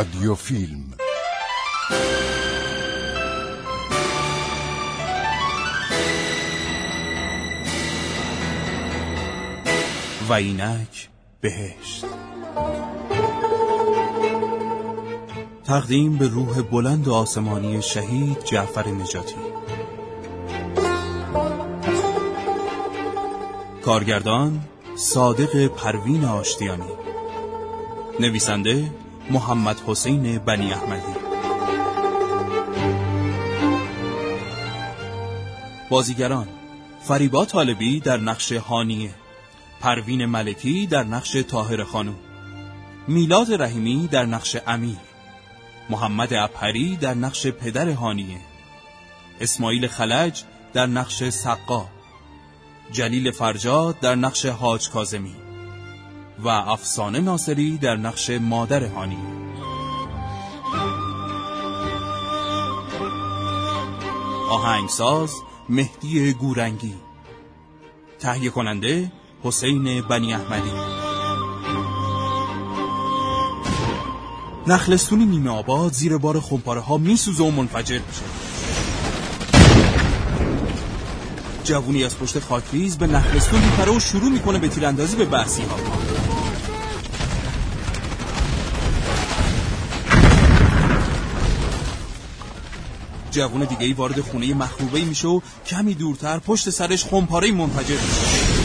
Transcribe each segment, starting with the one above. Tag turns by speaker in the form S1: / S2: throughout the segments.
S1: رادیو فیلم.
S2: و اینک بهشت. تقدیم به روح بلند و آسمانی شهید جعفر نجاتی. کارگردان صادق پروین آشتیانی. نویسنده محمد حسین بنی احمدی. بازیگران فریبا طالبی در نقش هانیه پروین ملکی در نقش تاهر خانم میلاد رحیمی در نقش امیر محمد اپری در نقش پدر هانیه اسماعیل خلج در نقش سقا جلیل فرجاد در نقش حاج کازمی و افسانه ناصری در نقش مادر هانی. آهنگساز مهدی گورنگی. تهیه کننده حسین بنی احمدی. نخلستون نیمه آباد زیر بار خمپاره ها میسوزه و منفجر میشه. جوونی از پشت خاکریز به نخلستون میپره و شروع می‌کنه به تیراندازی به بحثی ها جوون دیگه ای وارد خونه مخروبه میشه و کمی دورتر پشت سرش خمپاره منفجر میشه.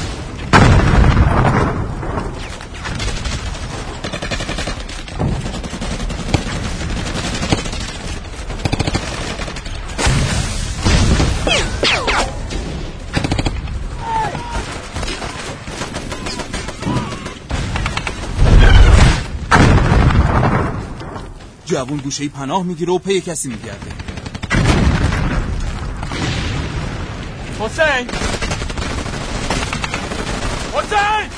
S2: جوون گوشه پناه می‌گیره و پی کسی میگرده.
S3: حسین! حسین!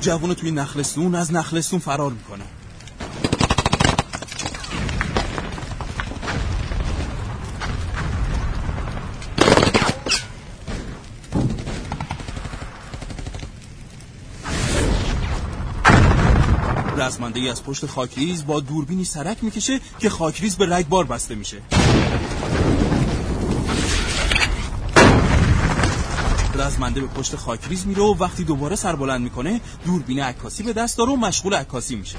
S2: جوون توی نخلستون از نخلستون فرار می‌کنه. رزمنده ای از پشت خاکریز با دوربینی سرک می‌کشه که خاکریز به رگبار بسته میشه. رزمنده به پشت خاکریز میره و وقتی دوباره سربلند می‌کنه دوربین عکاسی به دست داره و مشغول عکاسی میشه.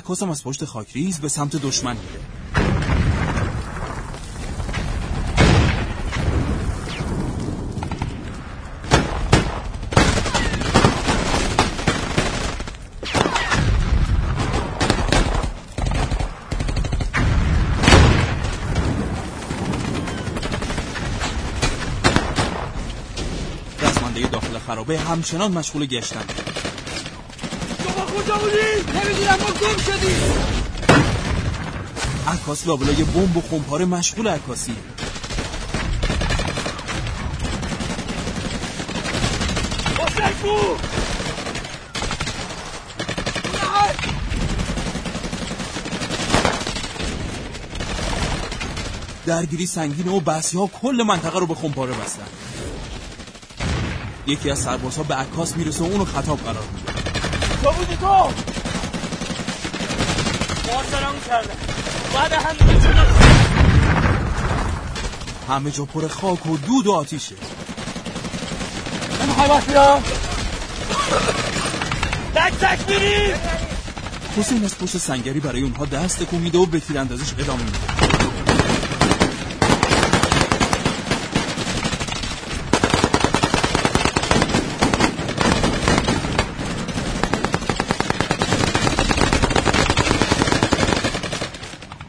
S2: عکاسم از پشت خاکریز به سمت دشمن رزمنده داخل خرابه همچنان مشغول گشتن.
S3: کجا بودی؟ نمی‌دونم ما گم شدیم.
S2: عکاس لابلای بمب و خمپاره مشغول عکاسی. درگیری سنگینه و بسی ها کل منطقه رو به خمپاره بستن. یکی از سربازها به عکاس می‌رسه و اونو خطاب قرار میده.
S3: تو بودی تو. محاصرمون کردن بعد هم شدن
S2: همه جا پر خاک و دود و آتیشه.
S3: نمی‌خوای باش بیام تک تک میری.
S2: حسین از پشت سنگری برای اونها دست تکون میده و به تیراندازیش ادامه میده.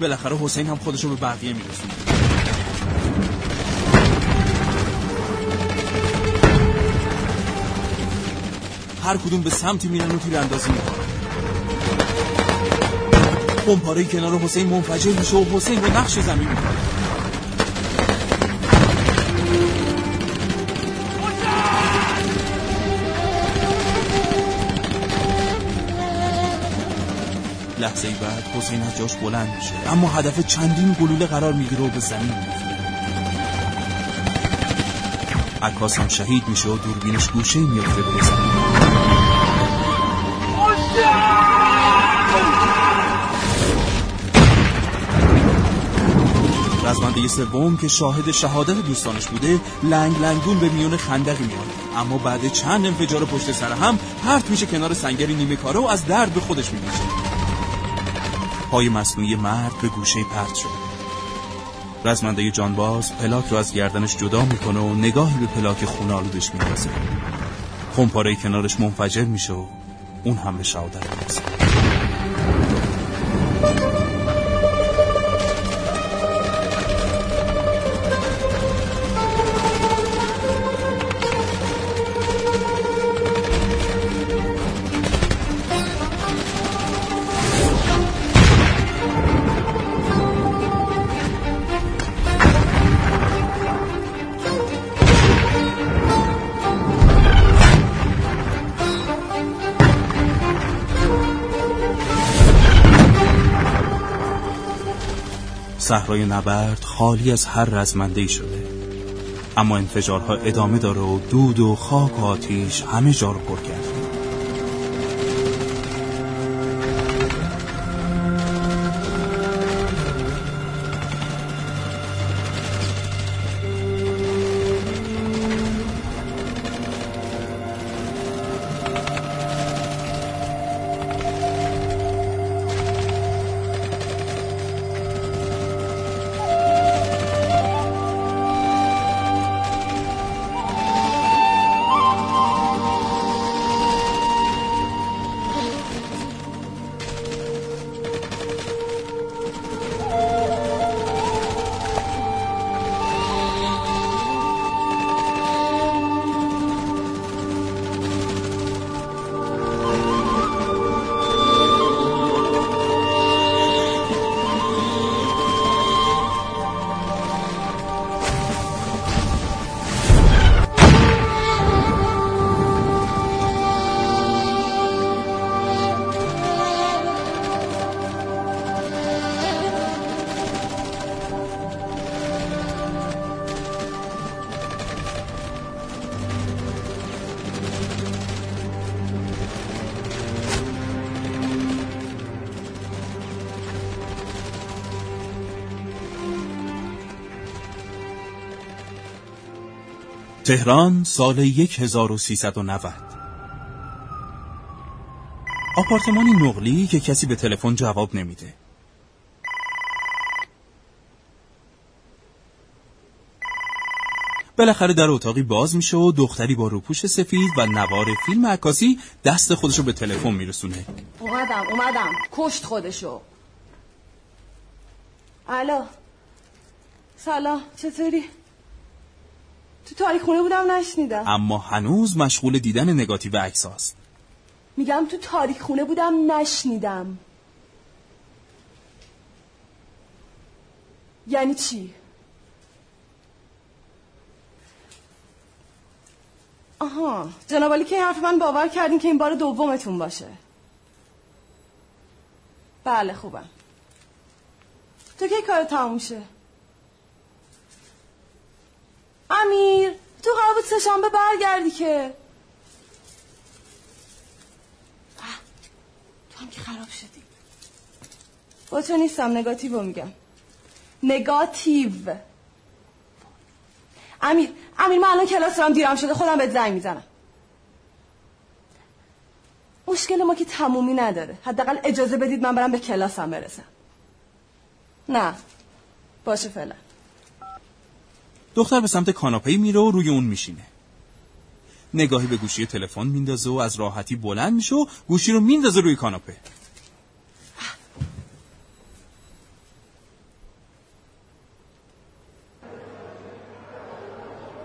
S2: بالاخره حسین هم خودشو به بقیه میرسونه. هر کدوم به سمتی میرن و تیراندازی می‌کنن خمپاره کنار حسین منفجر میشه و حسین به نقش زمین می‌کنه لحظه بعد حسین از جاش بلند میشه. اما هدف چندین گلوله قرار می‌گیره و به زمین میفته عکاس هم شهید میشه و دوربینش گوشه میفته به زمین. رزمنده سوم که شاهد شهادت دوستانش بوده لنگ لنگون به میون خندقی میاد اما بعد چند انفجار پشت سر هم پرت میشه کنار سنگری نیمه کاره و از درد به خودش می‌کشه پای مصنوعی مرد به گوشه پرت شد رزمنده جانباز پلاک رو از گردنش جدا می‌کنه و نگاهی به پلاک خونالودش میندازه خونپاره کنارش منفجر میشه و اون هم به شهادت می‌رسه. صحرای نبرد خالی از هر رزمنده شده. اما انفجارها ادامه داره و دود و خاک و آتیش همه جا رو پر کرد تهران سال 1390 آپارتمانی نقلی که کسی به تلفن جواب نمیده. بالاخره در اتاقی باز میشه و دختری با روپوش سفید و نوار فیلم عکاسی دست خودشو به تلفن میرسونه.
S1: اومدم اومدم. کشت خودشو. الو. سلام چطوری؟ تو تاریخ خونه بودم نشنیدم.
S2: اما هنوز مشغول دیدن نگاتیو عکس هاست.
S1: میگم تو تاریخ خونه بودم نشنیدم. یعنی چی؟ آها جناب که حرف من باور کردین که این بار دومتون باشه. بله خوبم. تو کی کار تموم شه؟ امیر تو قرار بود سهشنبه برگردی که. تو هم که خراب شدی. با تو نیستم نگاتیو میگم. نگاتیو. امیر امیر من الان کلاس دارم دیرم شده خودم به زنگ می‌زنم. مشکل ما که تمومی نداره. حداقل اجازه بدید من برم به کلاسم برسم. نه. باشه فعلا.
S2: دختر به سمت کاناپه میره و روی اون میشینه. نگاهی به گوشی تلفن میندازه و از راحتی بلند میشه و گوشی رو میندازه روی کاناپه.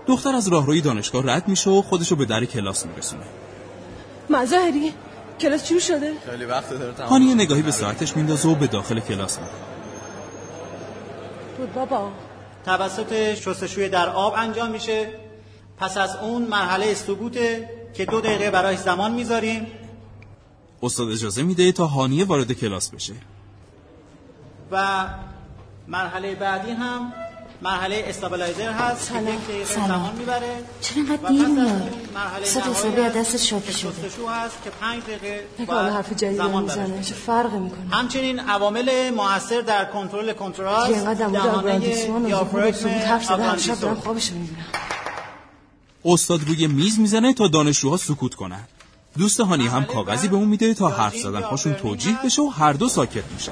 S2: دختر از راهروی دانشگاه رد میشه و خودشو به در کلاس میرسونه.
S1: مظاهری؟ کلاس چی شده؟
S4: خیلی وقت داره
S2: نگاهی به ساعتش میندازه و به داخل کلاس میره.
S1: بود بابا.
S5: توسط شستشوی در آب انجام میشه. پس از اون مرحله سقوطه که دو دقیقه برای زمان می‌ذاریم.
S2: استاد اجازه میده تا هانیه وارد کلاس بشه؟
S5: و مرحله بعدی هم مرحله استابلایزر هست
S4: سلام.
S5: یک دقیقه
S4: سلام.
S5: زمان می‌بره.
S4: چرا انقدر دیر میاد؟ صد حسابی از دست
S5: که
S4: شده.
S5: شستشو هست که پنج دقیقه
S1: یک حالا
S5: باید
S1: حرف جدید
S5: زمان
S1: می‌زنه. چه فرقی می‌کنه؟
S5: همچنین عوامل موثر در کنترل کنترل
S1: دیگه انقدر در مورد و ثبوت حرف زده هر شب دارم خوابش می‌بینم.
S2: استاد روی میز می‌زنه تا دانشجوها سکوت کنن. دوست هانی هم کاغذی به اون میده تا حرف زدن هاشون توجیه بشه و هر دو ساکت میشن.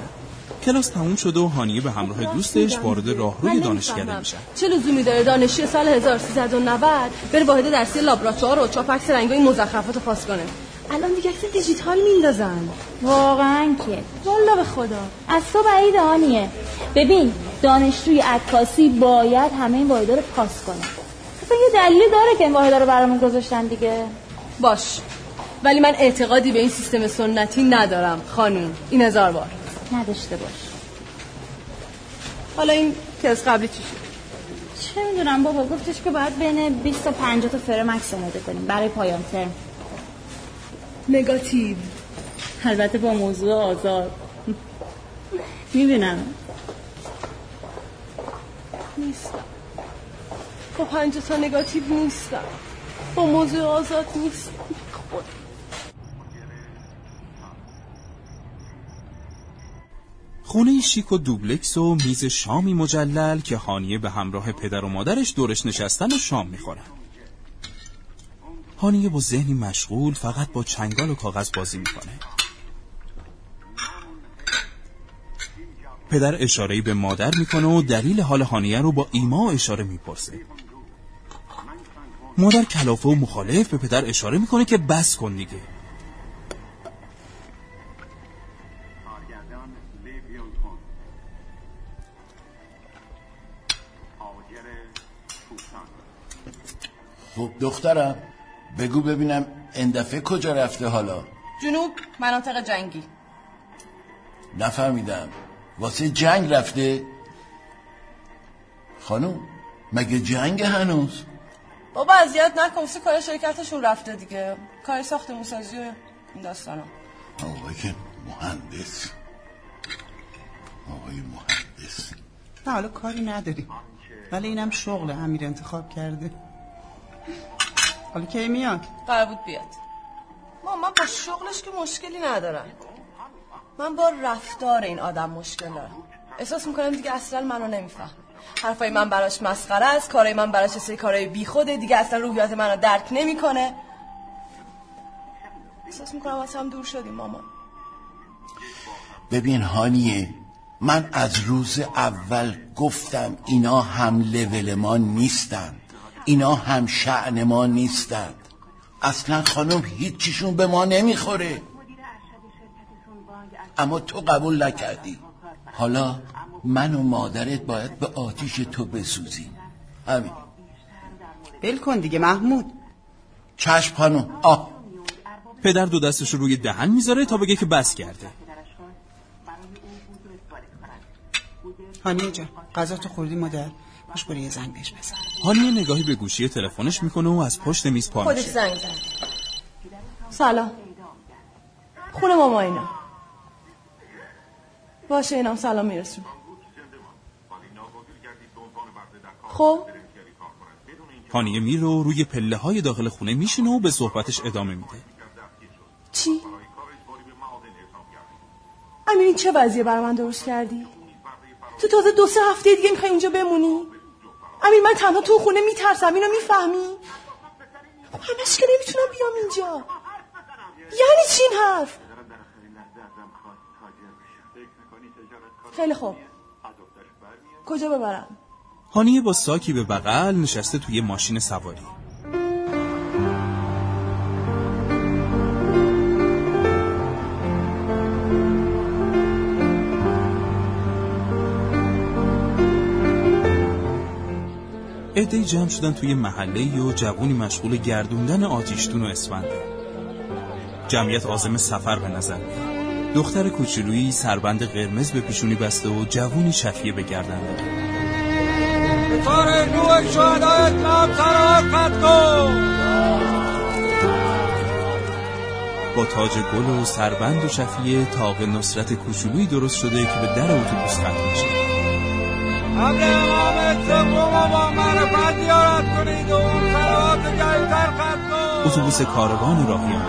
S2: کلاس تموم شده و هانیه به همراه دوستش وارد راهروی دانشکده میشن
S1: چه لزومی داره؟ دانشجوی سال 1390 بره واحد درسی لابراتوار و چاپ عکس رنگای مزخرفات پاس کنه الان دیگه عکس دیجیتال میندازن.
S6: واقعا که.
S1: والا به خدا.
S6: از تو بعید آنیه ببین دانشجوی عکاسی باید همه این واحدها رو پاس کنه. اصلا یه دلیلی داره که این واحدها رو برامون گذاشتن دیگه.
S1: باش. ولی من اعتقادی به این سیستم سنتی ندارم خانوم. این هزار بار.
S6: نداشته باش.
S1: حالا این کلاس قبلی چی شد؟
S6: چه می‌دونم بابا گفتش که باید بین 20 تا 50 تا فرم عکس آماده کنیم برای پایان ترم.
S1: نگاتیو.
S6: البته با موضوع آزاد می‌بینم.
S1: نیستم. با پنج تا نگاتیو نیستم. با موضوع آزاد نیستم.
S2: خونه شیک و دوبلکس و میز شامی مجلل که هانیه به همراه پدر و مادرش دورش نشستن و شام می‌خورن. هانیه با ذهنی مشغول فقط با چنگال و کاغذ بازی می‌کنه. پدر اشارهی به مادر می‌کنه و دلیل حال هانیه رو با ایما اشاره می‌پرسه. مادر کلافه و مخالف به پدر اشاره می‌کنه که بس کن دیگه.
S7: خب دخترم بگو ببینم اندفعه کجا رفته حالا؟
S1: جنوب مناطق جنگی.
S7: نفهمیدم. واسه جنگ رفته؟ خانم مگه جنگ هنوز؟
S1: بابا اذیت نکن سه کار شرکتشون رفته دیگه. کار ساخت سازی و این داستانا.
S7: آقای که مهندس. آقای مهندس.
S8: نه حالا کاری نداریم. ولی اینم شغل امیر انتخاب کرده. حالا کی میاد؟
S1: قرار بود بیاد. ما من با شغلش که مشکلی ندارم. من با رفتار این آدم مشکل دارم. احساس می‌کنم دیگه اصلا منو نمیفهم حرفای من براش مسخره است کارای من براش سری کارای بیخوده دیگه اصلا روحیات منو درک نمی‌کنه. احساس می‌کنم از هم دور شدیم ماما.
S7: ببین هانیه من از روز اول گفتم اینا هم لول ما نیستند اینا هم شعن ما نیستند. اصلا خانم هیچیشون به ما نمی‌خوره. اما تو قبول نکردی. حالا من و مادرت باید به آتیش تو بسوزیم. همین.
S8: ول کن دیگه محمود.
S7: چشم خانم. آه.
S2: پدر دو دستش رو روی دهن می‌ذاره تا بگه که بس کرده.
S8: هانیه جان غذا تو خوردی مادر؟ باش برو یه زنگ بهش بزن.
S2: هانیه نگاهی به گوشی تلفنش می‌کنه و از پشت میز پا
S1: خودش زنگ زد سلام. خونه ماما اینا. باشه اینم سلام میرسون خب.
S2: هانیه میره و روی پله های داخل خونه میشینه و به صحبتش ادامه میده.
S1: چی؟ امیر این چه وضعیه برای من درست کردی؟ تو تازه دو سه هفته دیگه می‌خوای اینجا بمونی؟ امیر من تنها تو خونه میترسم اینو می‌فهمی؟ خب همش که نمی‌تونم بیام اینجا یعنی چی این حرف؟ خیلی خوب کجا ببرم؟
S2: هانیه با ساکی به بغل نشسته توی ماشین سواری عدهای جمع شدن توی محله و جوونی مشغول گردوندن آتیشتون و اسفنده جمعیت عازم سفر به نظر میاد دختر کوچولویی سربند قرمز به پیشونی بسته و جوونی شفیه به گردن داره
S3: کار شهدای اسلام
S2: با تاج گل و سربند و شفیه تاق نصرت کوچولویی درست شده که به در اتوبوس ختم میشه.
S3: حمل امام سوم و با معرفت زیارت کنید و اون صلوات جلیلتر ختم کن
S2: اتوبوس کاروان راهیان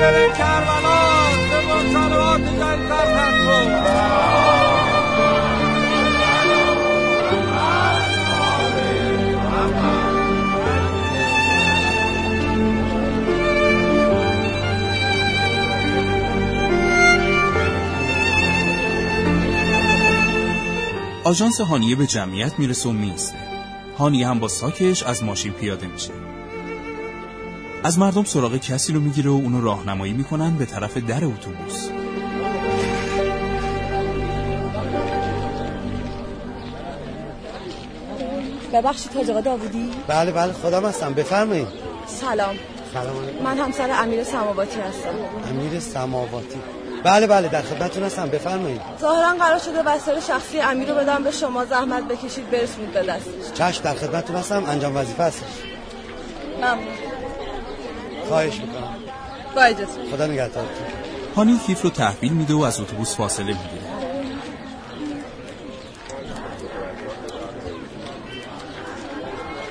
S3: بره کربلا صلوات
S2: آژانس هانیه به جمعیت می‌رسه و میسته هانیه هم با ساکش از ماشین پیاده میشه. از مردم سراغ کسی رو می‌گیره و اونو راهنمایی می‌کنن به طرف در اتوبوس.
S1: ببخشید حاج آقا داوودی؟
S4: بله بله خودم هستم. بفرمایید.
S1: سلام.
S4: سلام علیکم.
S1: من همسر امیر سماواتی هستم.
S4: امیر سماواتی. بله بله در خدمتتون هستم. بفرمایید.
S1: ظاهرا قرار شده وسایل شخصی امیر رو بدم به شما زحمت بکشید برسونید به دستش.
S4: چشم در خدمتتون هستم. انجام وظیفه هستش
S1: ممنون.
S4: خواهش می‌کنم.
S1: با اجازه.
S4: خدا نگهدارتون
S2: هانی کیف رو تحویل میده و از اتوبوس فاصله می‌گیره.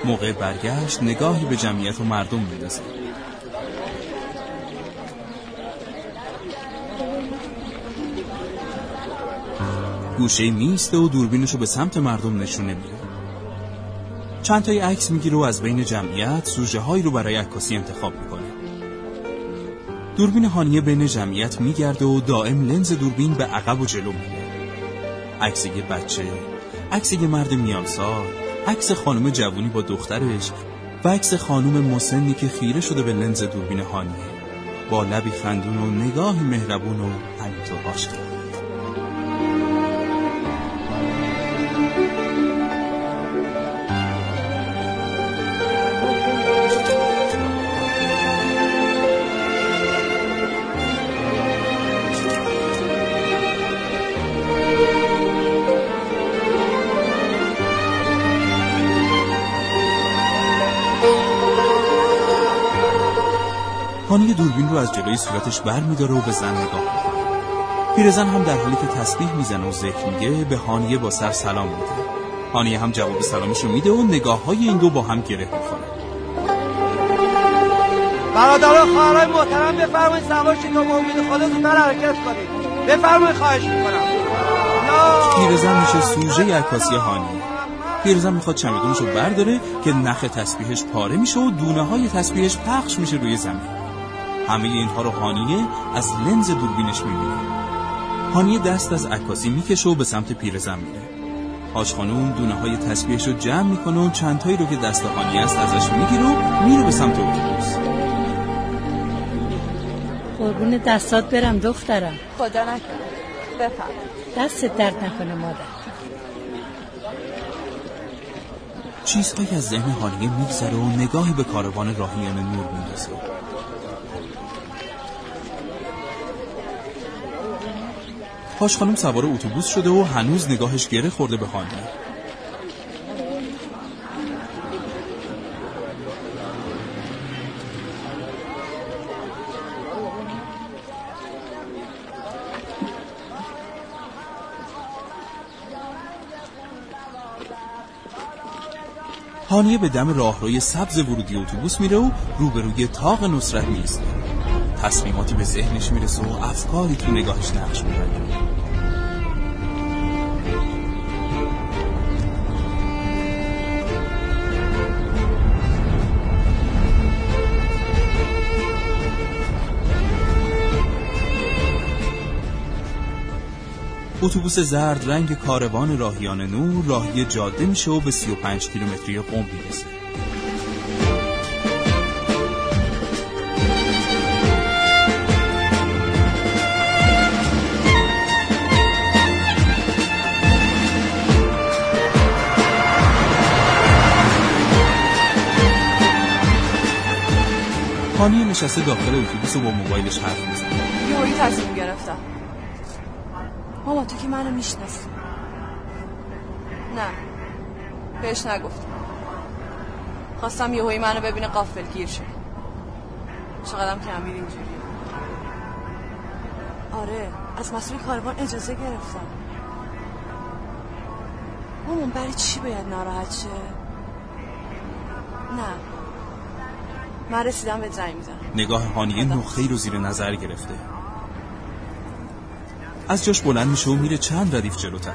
S2: موقع برگشت نگاهی به جمعیت و مردم میندازه گوشه میسته و دوربینش رو به سمت مردم نشونه میده. چند تای عکس می‌گیره و از بین جمعیت سوژه هایی رو برای عکاسی انتخاب می‌کنه. دوربین هانیه بین جمعیت میگرده و دائم لنز دوربین به عقب و جلو میره عکس یه بچه عکس یه مرد میان سال عکس خانم جوونی با دخترش و عکس خانم مسنی که خیره شده به لنز دوربین هانیه. با لبی خندون و نگاهی مهربون و همینطور عاشق هانیه دوربین رو از جلوی صورتش بر میداره و به زن نگاه می‌کنه. پیرزن هم در حالی که تسبیح می‌زنه و ذکر میگه به هانیه با سر سلام میده. هانیه هم جواب سلامش رو میده و نگاه های این دو با هم گره می‌خوره.
S3: برادران خواهرای محترم بفرمایید سوار شید تا با امید خدا زودتر حرکت کنید. بفرمایید خواهش می‌کنم.
S2: پیرزن میشه سوژه عکاسی هانیه. پیرزن می‌خواد چمدونش رو برداره که نخ تسبیحش پاره میشه و دونه های تسبیحش پخش میشه روی زمین. همه اینها رو هانیه از لنز دوربینش می‌بینه. هانیه دست از عکاسی می‌کشه و به سمت پیرزن میره. حاج خانوم دونه های تسبیحش رو جمع می‌کنه و چند تایی رو که دست هانیه است ازش می‌گیره و میره به سمت اتوبوس.
S9: قربون دستات برم دخترم.
S1: خدا نکنه بفرم
S9: دست درد نکنه مادر.
S2: چیزهایی از ذهن هانیه میگذره و نگاهی به کاروان راهیان نور میندازه. پاش خانم سوار اتوبوس شده و هنوز نگاهش گره خورده به هانیه هانیه به دم راهروی سبز ورودی اتوبوس میره و روبروی تاق نصرت میسته تصمیماتی به ذهنش می‌رسه و افکاری تو نگاهش نقش میبنده اتوبوس زرد رنگ کاروان راهیان نور راهی جاده میشه و به 35 کیلومتری قم می‌رسه. هانیه نشسته داخل اتوبوس و با موبایلش حرف می‌زنه.
S1: یهویی تصمیم گرفتم. ماما تو که منو می‌شناسی. نه. بهش نگفتم خواستم یهویی منو ببینه قافل گیر شد چقدرم که امیر اینجوریه. آره از مسئول کاروان اجازه گرفتم. مامان برای چی باید ناراحت شه؟ نه. من رسیدم به زنگ می‌زنم.
S2: نگاه هانیه نقطه رو زیر نظر گرفته. از جاش بلند میشه و میره چند ردیف جلوتر.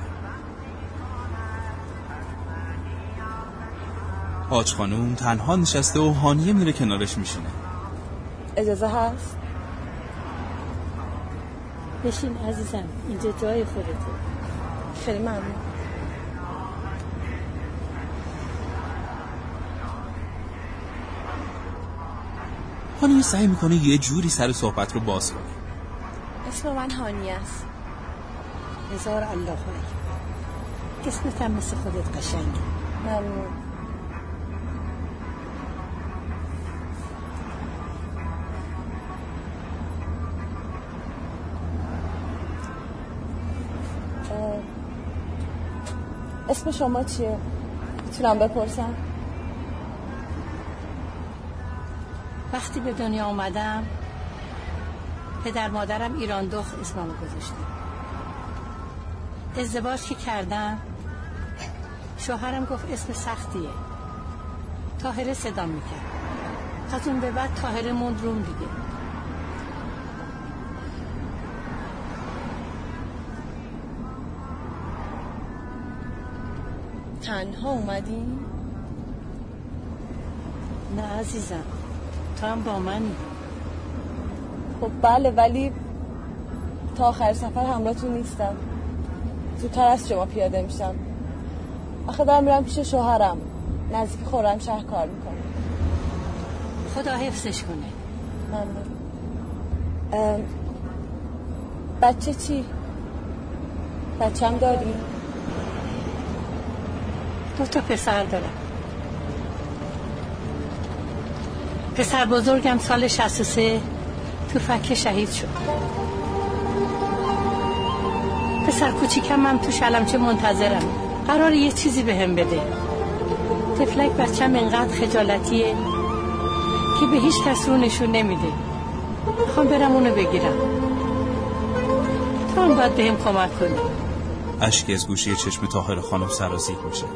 S2: حاج خانوم تنها نشسته و هانیه میره کنارش میشینه.
S1: اجازه هست؟
S9: بشین عزیزم اینجا جای خودته.
S1: خیلی ممنون.
S2: هانیه سعی می‌کنه یه جوری سر صحبت رو باز کنه.
S1: اسم من هانیه است.
S9: هزار الله اکبر اسمت هم مثل خودت قشنگه
S1: اه، اسم شما چیه؟ می‌تونم بپرسم؟
S9: وقتی به دنیا آمدم پدر مادرم ایران دخ اسممو گذاشتم ازدواج که کردم شوهرم گفت اسم سختیه. تاهره صدا می‌کرد. از اون به بعد تاهره موند روم دیگه.
S1: تنها اومدی؟
S9: نه عزیزم تو هم با منی.
S1: خب بله ولی تا آخر سفر همراهتون نیستم. زودتر از شما پیاده میشم. آخه دارم میرم پیش شوهرم. نزدیک خورم شهر کار می‌کنم.
S9: خدا حفظش کنه.
S1: ممنون. ام، بچه چی؟ بچه هم داری؟
S9: دو تا پسر دارم. پسر بزرگم سال 63 تو فکه شهید شد. پسر کوچیکم هم تو شلمچه منتظرم. قرار یه چیزی بهم بده. تفلک بچم انقدر خجالتیه که به هیچ کس رو نشون نمیده. می‌خوام برم اونو بگیرم. تو هم باید بهم کمک کنی.
S2: اشک از گوشه چشم تاهر خانم سرازیر میشه.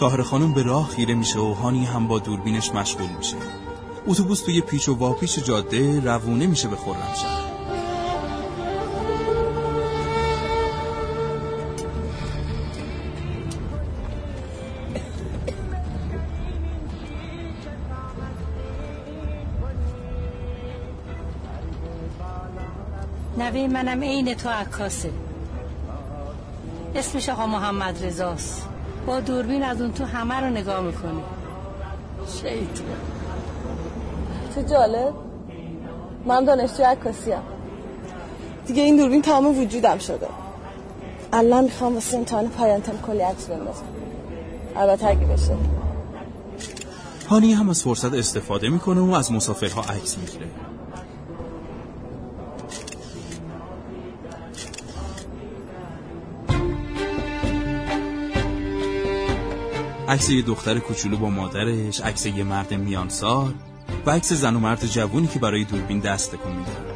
S2: تاهر خانم به راه خیره میشه و هانی هم با دوربینش مشغول میشه. اتوبوس توی پیچ و واپیچ جاده روونه میشه به خرمشهر
S9: نوه منم عین تو عکاسه. اسمش آقا محمد رضاست. با دوربین از اون تو همه رو نگاه می‌کنه. شیطون
S1: چه جالب؟ من دانشجوی عکاسی ام. دیگه این دوربین تمام وجودم شده. الان می‌خوام واسه امتحان پایان ترم کلی عکس بندازم. البته اگه بشه.
S2: هانی هم از فرصت استفاده می‌کنه و از مسافرها عکس می‌گیره. عکس یه دختر کوچولو با مادرش عکس یه مرد میانسال و عکس زن و مرد جوونی که برای دوربین دست تکون میدن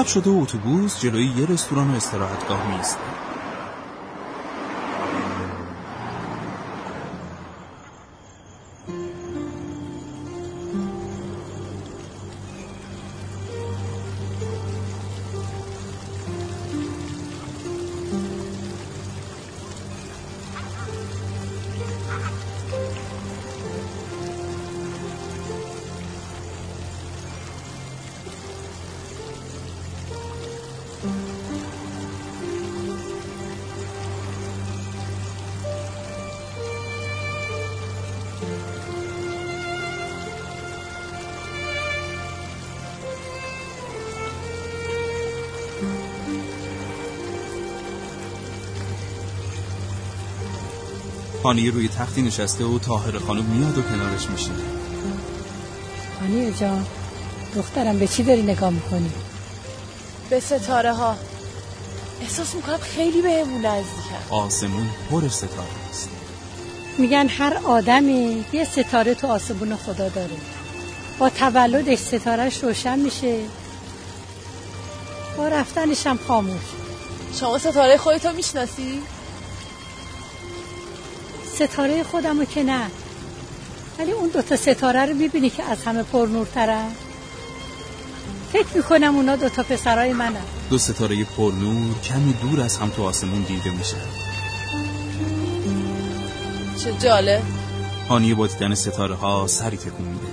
S2: شب شده و اتوبوس جلوی یه رستوران و استراحتگاه میسته هانیه روی تختی نشسته و تاهر خانم میاد و کنارش میشینه
S9: هانیه جان دخترم به چی داری نگاه می‌کنی؟
S1: به ستاره ها. احساس می‌کنم خیلی بهمون نزدیکم
S2: آسمون پر ستاره است.
S9: میگن هر آدمی یه ستاره تو آسمون خدا داره. با تولدش ستارهش روشن میشه. با رفتنش هم خاموش.
S1: شما ستاره خودتو می‌شناسی؟
S9: ستاره خودمو که نه. ولی اون دوتا ستاره رو می‌بینی که از همه پرنورترن فکر می‌کنم اونا دوتا پسرای منن.
S2: دو ستاره پرنور کمی دور از هم تو آسمون دیده میشه.
S1: چه جالب.
S2: هانیه با دیدن ستاره ها سری تکون میده.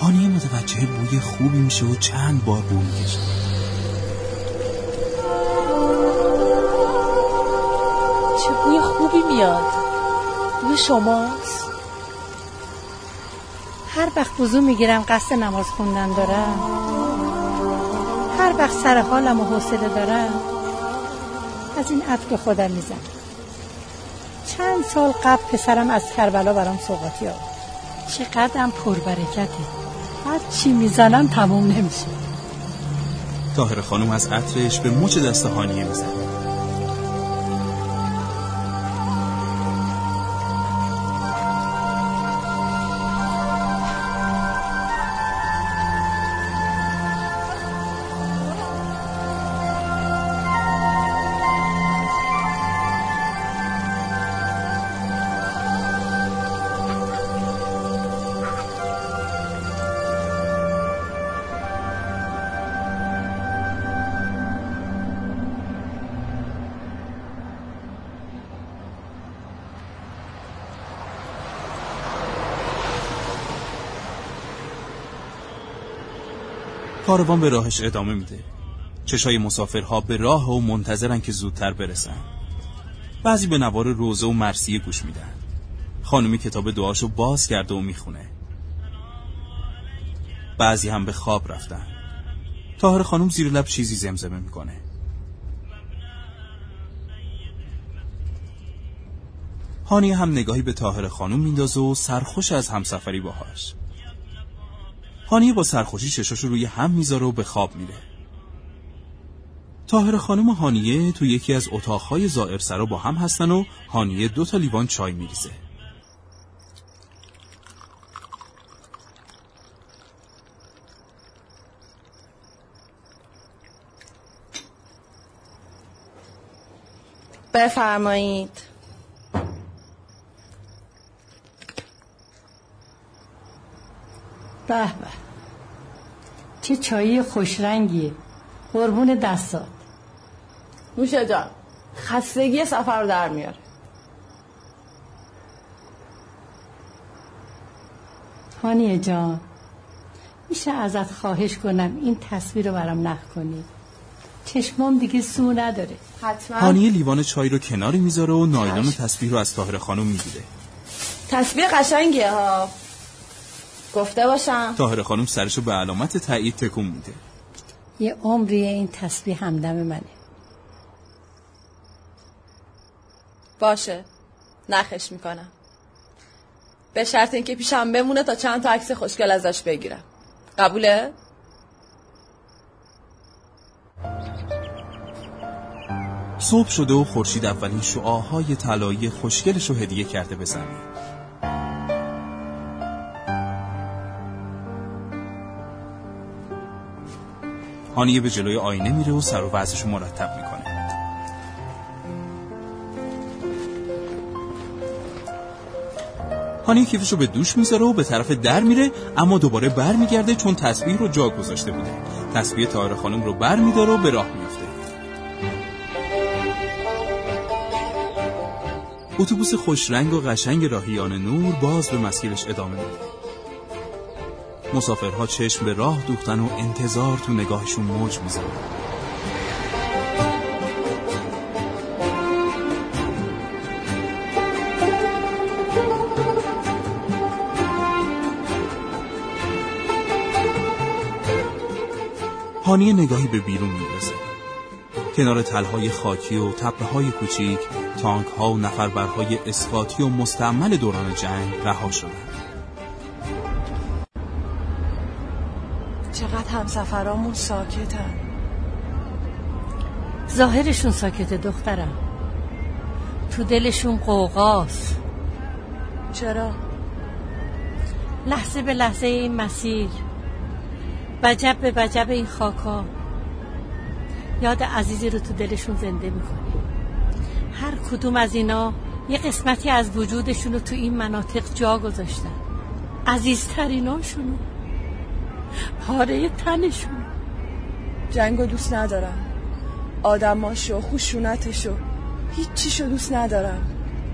S2: هانیه متوجه بوی خوبی میشه و چند بار بو می‌کشه.
S1: چه بوی خوبی میاد. بوی شماست.
S9: هر وقت وضو می‌گیرم قصد نماز خوندن دارم. هر وقت سر حالم و حوصله دارم از این عطر خودم می‌زنم. چند سال قبل پسرم از کربلا برام سوقاتی آورد چقدرم پربرکته. هر چی می‌زنم تموم نمیشه.
S2: تاهر خانم از عطرش به مچ دست هانیه کاروان به راهش ادامه میده. چشای مسافرها به راه و منتظرن که زودتر برسن. بعضی به نوار روزه و مرسیه گوش میدن. خانمی کتاب دعاشو باز کرده و می‌خونه. بعضی هم به خواب رفتن. تاهر خانم زیر لب چیزی زمزمه می‌کنه. هانی هم نگاهی به تاهر خانم میندازه و سرخوش از همسفری باهاش. هانیه با سرخوشی چشاشو روی هم می‌ذاره و به خواب میره. تاهر خانم و هانیه تو یکی از اتاقهای زائر سرا با هم هستن و هانیه دو تا لیوان چای میریزه.
S1: بفرمایید.
S9: به به. چه چایی خوشرنگیه قربون دستات.
S1: موشه جان خستگی سفر رو در میاره.
S9: هانیه جان میشه ازت خواهش کنم این تصویر رو برام نخ کنی. چشمام دیگه سو نداره.
S1: حتما.
S2: هانیه لیوان چای رو کناری می‌ذاره و نایلون تصویر رو از تاهر خانم می‌گیره.
S1: تصویر قشنگیه ها. گفته باشم.
S2: تاهر خانم سرشو به علامت تایید تکون میده.
S9: یه عمریه این تسبیح همدم منه.
S1: باشه. نخش می‌کنم. به شرط اینکه پیشم بمونه تا چند تا عکس خوشگل ازش بگیرم. قبوله؟
S2: صبح شده و خورشید اولین شعاهای طلایی خوشگلش رو هدیه کرده به زمین. هانیه به جلوی آینه میره و سر و وضعش مرتب می‌کنه. هانیه کیفش رو به دوش می‌ذاره و به طرف در میره اما دوباره بر میگرده چون تسبیح رو جا گذاشته بوده. تسبیح تاهر خانم رو بر میداره و به راه میفته اتوبوس خوشرنگ و قشنگ راهیان نور باز به مسیرش ادامه میده. مسافرها چشم به راه دوختن و انتظار تو نگاهشون موج می‌زنه هانیه نگاهی به بیرون می‌رسه. کنار تلهای خاکی و تپه های کوچیک تانک ها و نفربرهای اسقاطی و مستعمل دوران جنگ رها شدن.
S1: همسفرامون ساکتن.
S9: ظاهرشون ساکته دخترم تو دلشون قوقاست
S1: چرا؟
S9: لحظه به لحظه این مسیر. وجب به وجب این خاکا. یاد عزیزی رو تو دلشون زنده می‌کنی. هر کدوم از اینا یه قسمتی از وجودشون رو تو این مناطق جا گذاشتن. عزیزتریناشونو. پاره تنشون.
S1: جنگو دوست ندارم. آدماشو خشونتشو. هیچیشو دوست ندارم.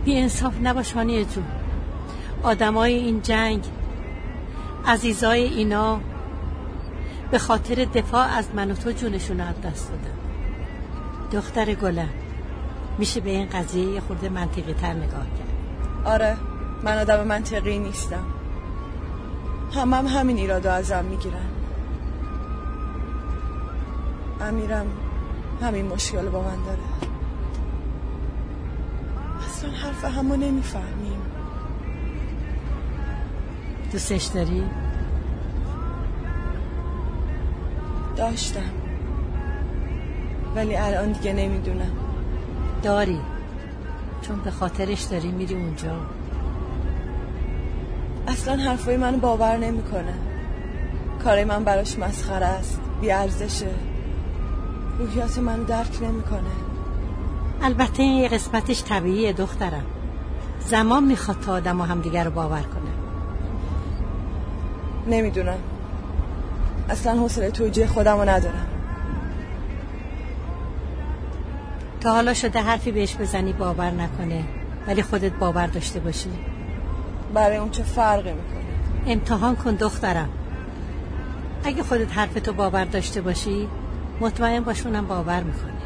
S9: بی انصاف نباش هانیه جون. آدمای این جنگ عزیزای اینا به خاطر دفاع از من و تو جونشون از دست دادن. دختر گلم. میشه به این قضیه یه خورده منطقی تر نگاه کرد.
S1: آره من آدم منطقی نیستم. همم هم همین ایرادو ازم می‌گیرن. امیرم همین مشکل با من داره. اصلا حرف همو نمی‌فهمیم.
S9: دوستش داری؟
S1: داشتم. ولی الان دیگه نمی‌دونم.
S9: داری. چون به خاطرش داری میری اونجا.
S1: اصلا حرفای منو باور نمی‌کنه. کارای من براش مسخره است بی ارزشه روحیات منو درک نمی‌کنه.
S9: البته این یه قسمتش طبیعیه دخترم. زمان می‌خواد تا آدم و همدیگه رو باور کنه.
S1: نمی‌دونم. اصلا حوصله توجیه خودم رو ندارم.
S9: تا حالا شده حرفی بهش بزنی باور نکنه. ولی خودت باور داشته باشی.
S1: برای اون چه فرقی می‌کنه؟
S9: امتحان کن دخترم. اگه خودت حرفتو باور داشته باشی مطمئن باش اونم باور می‌کنه.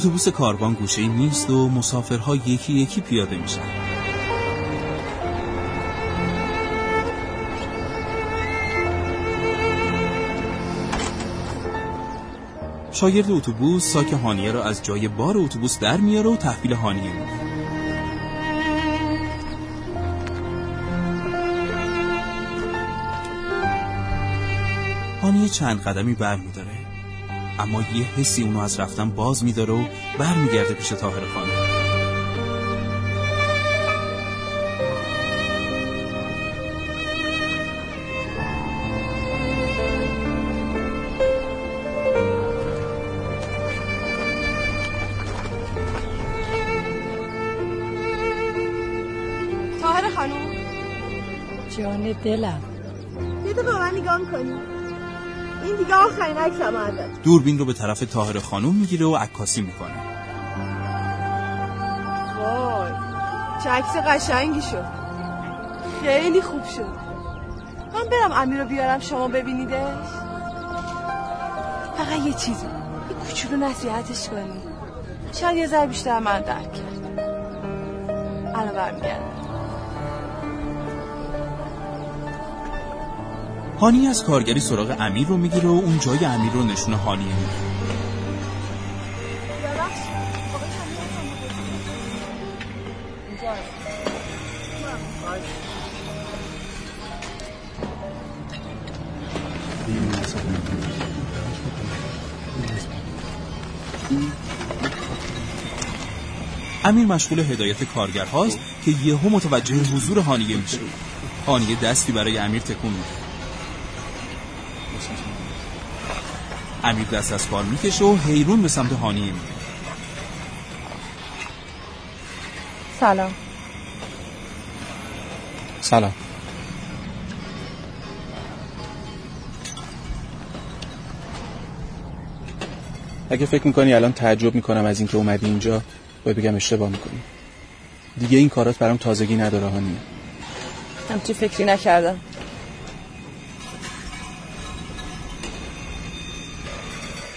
S2: اتوبوس کاروان گوشه میست و مسافرها یکی یکی پیاده میشن. شاگرد اتوبوس ساک هانیه را از جای بار اتوبوس در میاره و تحویل هانیه میده. هانیه چند قدمی بر میداره اما یه حسی اونو از رفتن باز میداره و برمیگرده پیش تاهر خانم.
S9: جان دلم.
S10: یه تو به من نگاه کنی
S1: عکسم ازش
S2: دوربین رو به طرف طاهر خانم می‌گیره و عکاسی می‌کنه.
S1: وای چه عکس قشنگی شد. خیلی خوب شد. من برم امیر رو بیارم شما ببینیدش. فقط یه چیزی یه کوچولو نصیحتش کنی. شاید یه ذره بیشتر من درک کرد. الان برمیگردم.
S2: هانی از کارگری سراغ امیر رو می‌گیره و اون جای امیر رو نشون هانیه میده. امیر مشغول هدایت کارگر هاست که یهو متوجه حضور هانیه میشه. هانیه دستی برای امیر تکون میده. امیر دست از کار می‌کشه و حیرون به سمت هانیه میره
S1: سلام.
S10: سلام. اگه فکر می‌کنی الان تعجب می‌کنم از اینکه اومدی اینجا باید بگم اشتباه می‌کنی. دیگه این کارات برام تازگی نداره هانیه.
S1: همچی فکری نکردم.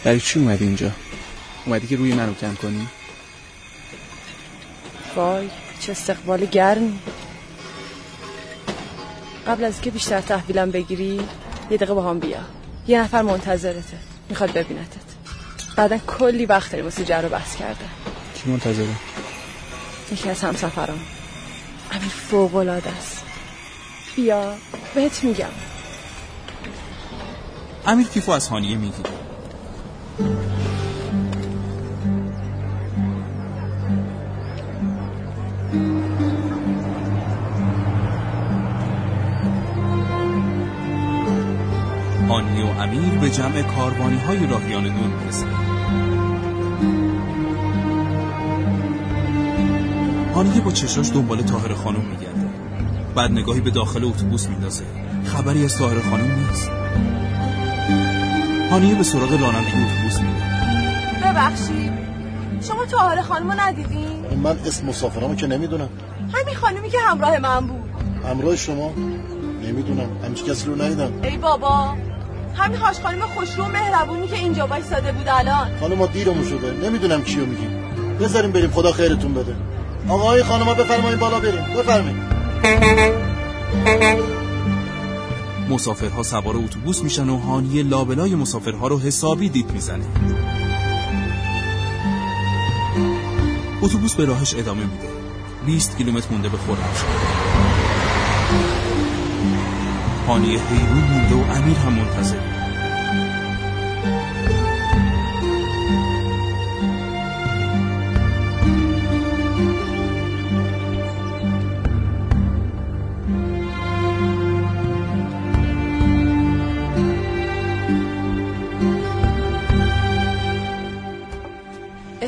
S10: برای چی اومدی اینجا؟ اومدی که روی منو کم کنی؟
S1: وای چه استقبال گرمی قبل از که بیشتر تحویلم بگیری یه دقیقه با هم بیا. یه نفر منتظرته. می‌خواد ببینتت. بعدا کلی وقت داری واسه جر و بحث کرده.
S10: کی منتظره؟
S1: یکی از همسفرام امیر فوق العاده است. بیا بهت میگم.
S2: امیر کیفو از هانیه می‌گیره هانیه و امیر به جمع کاروانی های راهیان دون می‌رسن هانیه با چشاش دنبال تاهر خانم میگرده بعد نگاهی به داخل اتوبوس میندازه خبری از تاهر خانم نیست. هانیه به سراغ راننده اتوبوس میره.
S1: ببخشید. شما تاهر خانم رو ندیدین؟
S11: من اسم مسافرامو که نمی‌دونم.
S1: همین خانمی که همراه من بود.
S11: همراه شما؟ نمی‌دونم. همچی کسی رو ندیدم.
S1: ای بابا همین هاش خانم خوشرو و مهربونی که اینجا وایساده بود الان.
S11: خانم ما دیرمون شده. نمی‌دونم کیو میگیم. بذاریم بریم. خدا خیرتون بده. آقای خانما بفرمایید بالا بریم. بفرمایید.
S2: مسافرها سوار اتوبوس میشن و هانیه لابلای مسافرها رو حسابی دیپ می‌زنه. اتوبوس به راهش ادامه میده. 20 کیلومتر مونده به خرمشهر هانیه حیرون مونده و امیر هم منتظر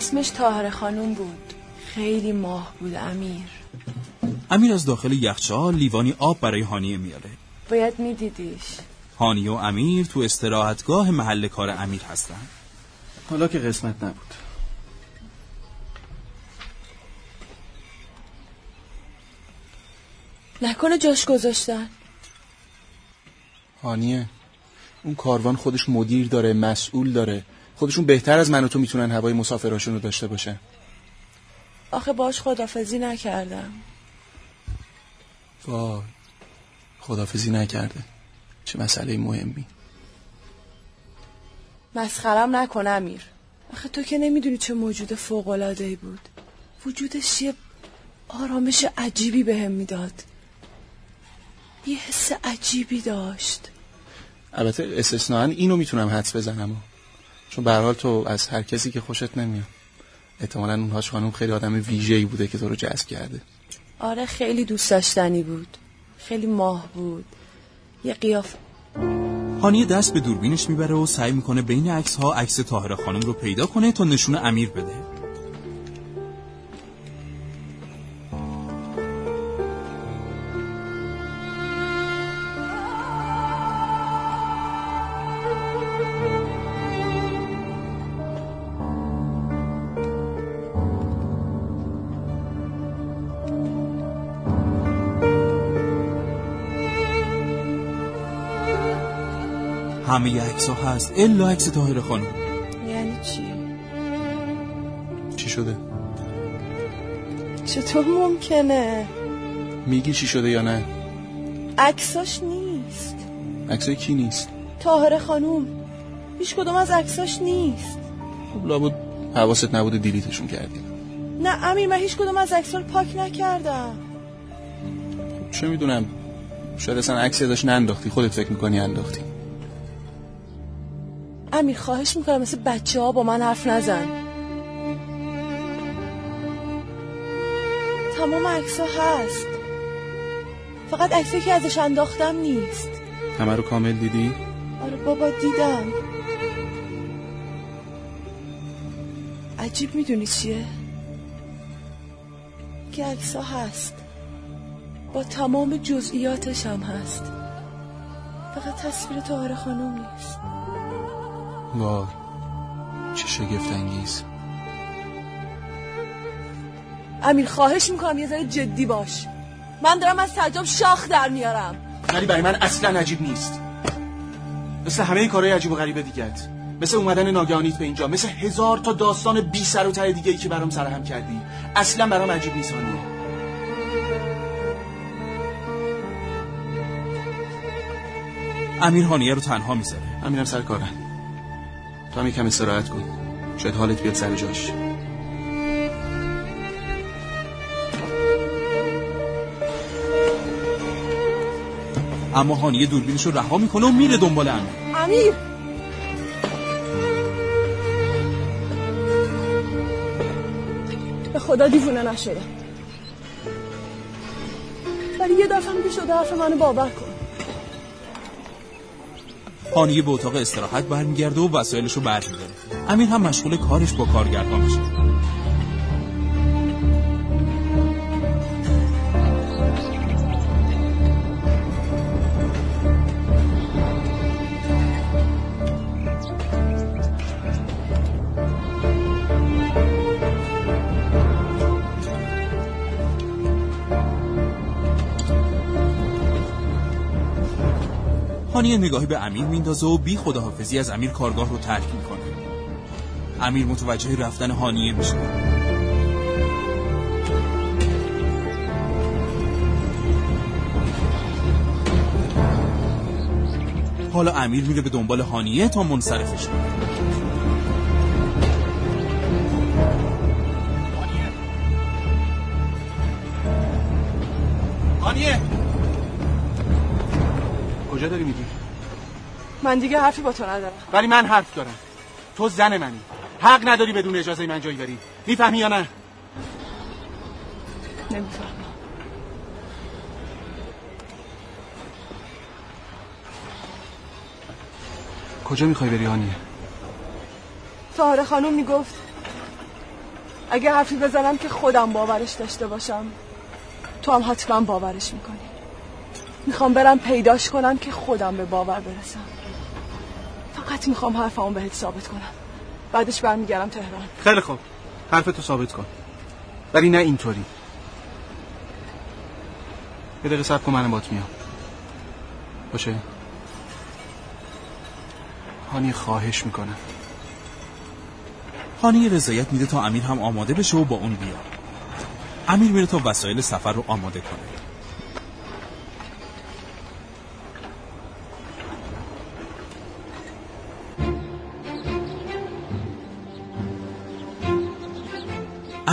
S1: اسمش تاهر خانوم بود. خیلی ماه بود امیر.
S2: امیر از داخل یخچال لیوانی آب برای هانیه میاره.
S1: باید میدیدیش.
S2: هانیه و امیر تو استراحتگاه محل کار امیر هستن.
S10: حالا که قسمت نبود.
S1: نکنه جاش گذاشتن.
S10: هانیه اون کاروان خودش مدیر داره مسئول داره. خودشون بهتر از من و تو می‌تونن هوای مسافراشون رو داشته باشن.
S1: آخه باش خدافزی نکردم.
S10: وای خدافزی نکرده. چه مسئله مهمی.
S1: مسخرم نکن امیر. آخه تو که نمی‌دونی چه موجود فوق العاده بود. وجودش یه آرامش عجیبی بهم می‌داد. یه حس عجیبی داشت.
S10: البته استثناا اینو می‌تونم حدس بزنم. چون به هر حال تو از هر کسی که خوشت نمیاد. احتمالا اون هاش خانم خیلی آدم ویژه‌ای بوده که تو رو جذب کرده.
S1: آره خیلی دوست داشتنی بود. خیلی ماه بود. یه قیاف
S2: هانیه دست به دوربینش می‌بره و سعی می‌کنه بین عکس ها عکس طاهر خانم رو پیدا کنه تا نشون امیر بده. همه عکس ها هست. الا عکس تاهر خانم.
S1: یعنی چی؟
S10: چی شده؟
S1: چطور ممکنه؟
S10: میگی چی شده یا نه؟
S1: عکساش نیست.
S10: عکسای کی نیست؟
S1: تاهر خانوم هیچ کدوم از عکساش نیست.
S10: خب لابد حواست نبوده دیلیتشون کردی.
S1: نه امیر من هیچ کدوم از عکس‌ها رو پاک نکردم.
S10: چه می‌دونم؟ شاید اصلا عکسی ازش ننداختی. خودت فکر می‌کنی انداختی.
S1: امیر خواهش می‌کنم مثل بچه ها با من حرف نزن. تمام عکس هست. فقط عکسی که ازش انداختم نیست.
S10: همه رو کامل دیدی؟
S1: آره بابا دیدم. عجیب می‌دونی چیه؟ که عکس هست. با تمام جزئیاتش هم هست. فقط تصویر تاهر خانم نیست.
S10: وای چه شگفت انگیز.
S1: امیر خواهش می‌کنم یه ذره جدی باش. من دارم از تعجب شاخ در میارم.
S10: ولی برای من اصلا عجیب نیست. مثل همه کارهای عجیب و غریبه دیگت مثل اومدن ناگهانیت به اینجا. مثل هزار تا داستان بی سر و ته دیگه ای که برام سرهم کردی. اصلا برام عجیب نیست هانیه
S2: امیر هانیه رو تنها می‌ذاره.
S10: امیرم سر کارن. تو هم یکم استراحت کن. شاید حالت بیاد سر جاش.
S2: اما هانیه دوربینش رو رها می‌کنه و میره دنبال امیر.
S1: امیر! به خدا دیوونه نشدم ولی یه دفعه میگه شده حرف منو باور کن.
S2: هانیه به اتاق استراحت برمیگرده و وسایلش رو برمیداره. امیر هم مشغول کارش با کارگردان میشه هانیه نگاهی به امیر میندازه و بی خداحافظی از امیر کارگاه رو ترک می‌کنه. امیر متوجه رفتن هانیه میشه. حالا امیر میره به دنبال هانیه تا منصرفش کنه.
S1: من دیگه حرفی با تو ندارم.
S10: ولی من حرف دارم. تو زن منی. حق نداری بدون اجازه من جایی بری. می‌فهمی یا نه؟
S1: نمی‌فهمم.
S10: کجا می‌خوای بری هانیه؟
S1: تاهر خانوم می‌گفت اگه حرفی بزنم که خودم باورش داشته باشم تو هم حتما باورش می‌کنی. می‌خوام برم پیداش کنم که خودم به باور برسم. فقط می‌خوام حرفمو بهت ثابت کنم. بعدش برمیگردم تهران.
S10: خیلی خوب. حرفتو ثابت کن. ولی نه اینطوری. یه دقیقه صبر کن منم بات میام. باشه. هانی خواهش می‌کنم
S2: هانیه رضایت میده تا امیر هم آماده بشه و با اون بیاد. امیر میره تا وسایل سفر رو آماده کنه.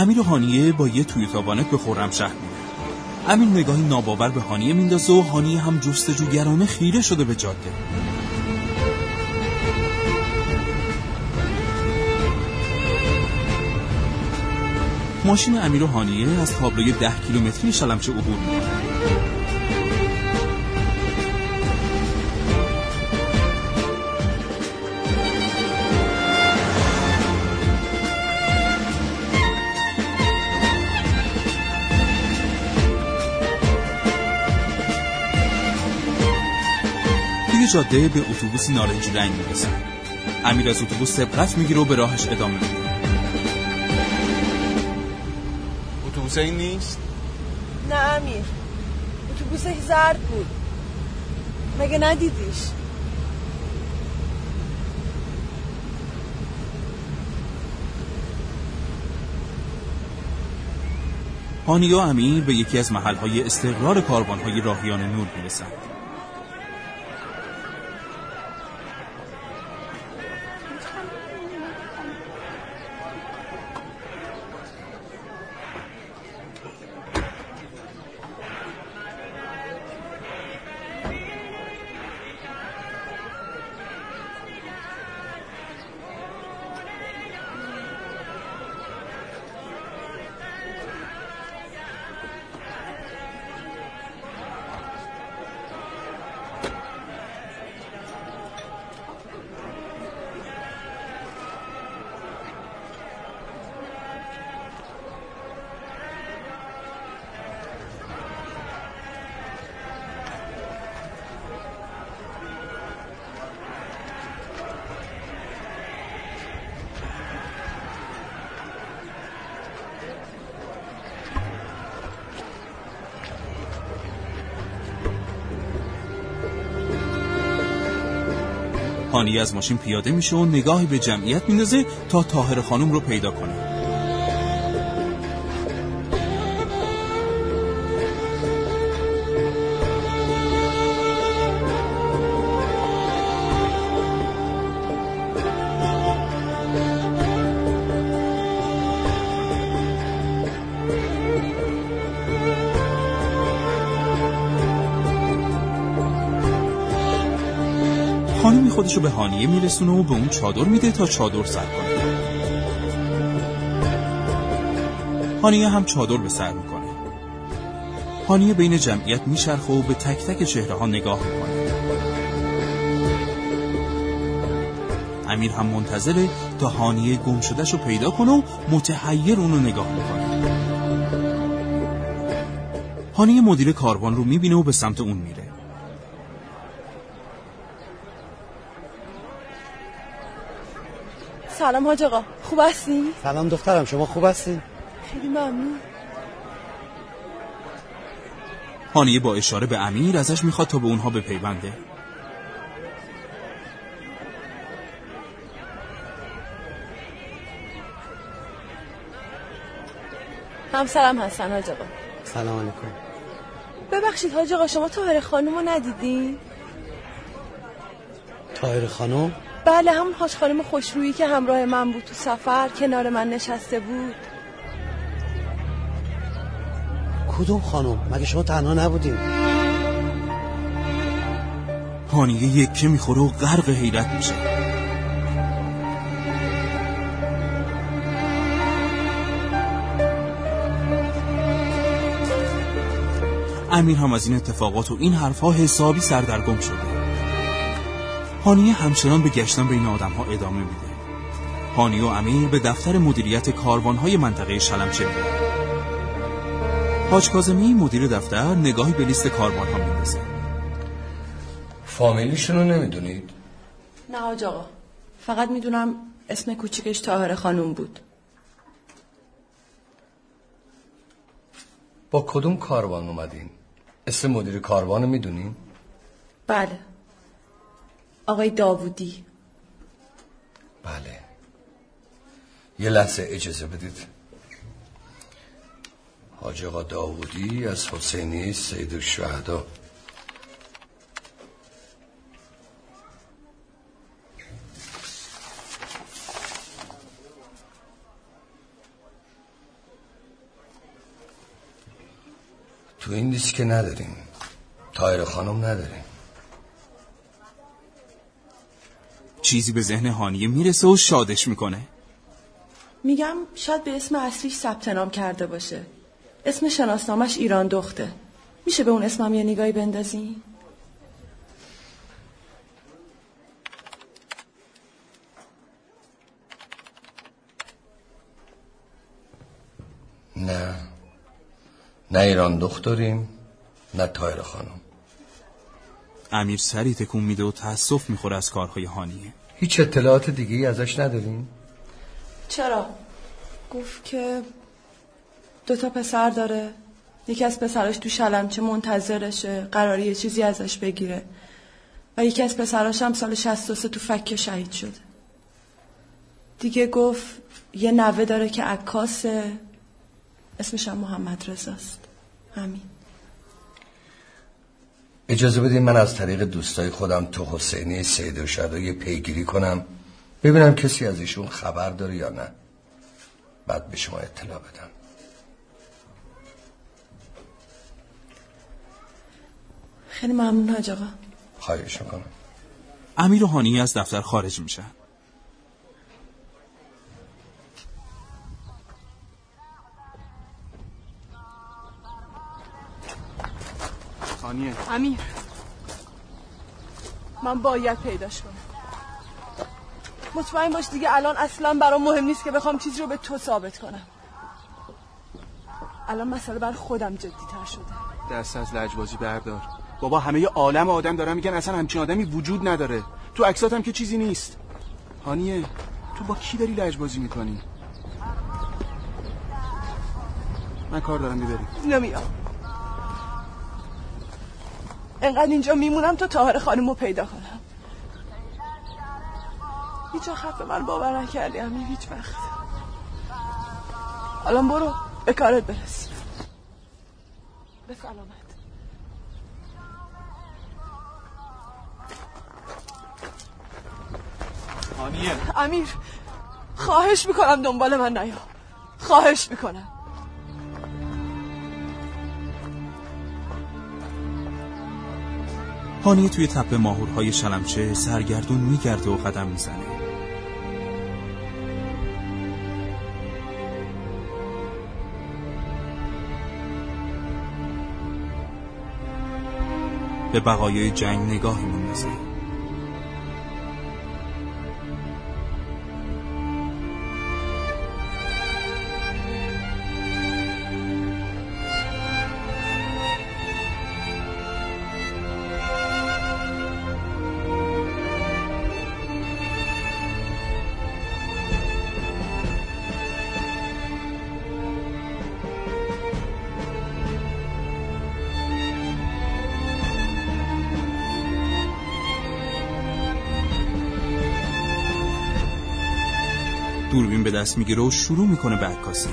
S2: امیر و هانیه با یه تویوتا وانت به خرمشهر میره امیر نگاهی ناباور به هانیه میندازه و هانیه هم جستجوگرانه خیره شده به جاده. ماشین امیر و هانیه از تابلوی ده کیلومتری شلمچه عبور می‌کنه. جاده به اتوبوسی نارنجی رنگ می‌رسن امیر از اتوبوس سبقت می‌گیره و به راهش ادامه میده.
S10: اتوبوس این نیست؟
S1: نه امیر. اتوبوس زرد بود. مگه ندیدیش؟
S2: هانی و امیر به یکی از محلهای استقرار کاروان‌های راهیان نور می‌رسند هانی از ماشین پیاده میشه و نگاهی به جمعیت میندازه تا تاهر خانم رو پیدا کنه. خودشو به هانیه میرسونه و به اون چادر میده تا چادر سر کنه. هانیه هم چادر به سر می‌کنه. هانیه بین جمعیت میچرخه و به تک تک چهره ها نگاه می‌کنه. امیر هم منتظره تا هانیه گم شدهشو پیدا کنه و متحیر اونو نگاه می‌کنه. هانیه مدیر کاروان رو می‌بینه و به سمت اون میره.
S1: سلام حاج آقا خوب هستی؟
S4: سلام دخترم شما خوب هستی؟
S1: خیلی ممنون
S2: هانیه با اشاره به امیر ازش می‌خواد تا به اونها بپیونده
S1: همسرم هستن حاج آقا
S4: سلام علیکم
S1: ببخشید حاج آقا شما تاهر خانم رو ندیدین؟
S4: تاهر خانم
S1: بله همون حاج خانم خوشرویی که همراه من بود تو سفر کنار من نشسته بود.
S4: کدوم خانم؟ مگه شما تنها نبودین؟
S2: هانیه یکه می‌خوره و غرق حیرت میشه. امیر هم از این اتفاقات و این حرفها حسابی سردرگم شده. هانیه همچنان به گشتن بین آدمها ادامه میده هانیه و امیر به دفتر مدیریت کاروانهای منطقه شلمچه میره حاج کاظمی مدیر دفتر نگاهی به لیست کاروانها میندازه
S12: فامیلیشون رو نمی‌دونید؟
S1: نه حاج آقا فقط می‌دونم اسم کوچیکش تاهر خانم بود
S12: با کدوم کاروان اومدین؟ اسم مدیر کاروان رو می‌دونین؟
S1: بله آقای داوودی.
S12: بله. یه لحظه اجازه بدید. حاج آقا داوودی از حسینی سید الشهدا. تو این لیست که نداریم. تایر خانم نداریم.
S2: چیزی به ذهن هانیه می‌رسه و شادش می‌کنه.
S1: میگم شاید به اسم اصلیش ثبت نام کرده باشه. اسم شناسنامش ایران دخته. میشه به اون اسمم یه نگاهی بندازی؟
S12: نه. نه ایران دختریم نه تایر خانم.
S2: امیر سری تکون میده و تاسف می‌خوره از کارهای هانیه.
S12: هیچ اطلاعات دیگه ازش نداریم؟
S1: چرا؟ گفت که دوتا پسر داره. یکی از پسراش تو شلمچه منتظرشه قراری یه چیزی ازش بگیره. و یکی از پسراش هم سال 63 تو فکه شهید شده. دیگه گفت یه نوه داره که عکاسه. اسمش هم محمد رزاست همین.
S12: اجازه بدین من از طریق دوستای خودم تو حسینی سید و شدای پیگیری کنم ببینم کسی از ایشون خبر داره یا نه. بعد به شما اطلاع بدم.
S1: خیلی ممنون حاج آقا.
S12: خواهش می‌کنم.
S2: امیر و هانی از دفتر خارج میشن.
S10: خانیه
S1: امیر. من باید پیداش کنم مطمئن باش دیگه الان اصلا برام مهم نیست که بخوام چیزی رو به تو ثابت کنم. الان مسئله بر خودم جدی تر شده.
S10: دست از لجبازی بردار. بابا همه عالم آدم دارن میگن اصلا همچین آدمی وجود نداره. تو عکسات هم که چیزی نیست. هانیه تو با کی داری لجبازی می‌کنی؟ من کار دارم بیبری
S1: نمیام انقدر اینجا میمونم تا تاهر خانم رو پیدا کنم. هیچ وقت به من باور نکردی همین هیچ وقت. الان برو به کارت برس به سلامت. امیر خواهش می‌کنم دنبال من نیا. خواهش می‌کنم.
S2: هانی توی تپه ماهورهای شلمچه سرگردون میگرده و قدم می‌زنه. به بقایای جنگ نگاهی میندازه. دست می‌گیره و شروع می‌کنه به عکاسی.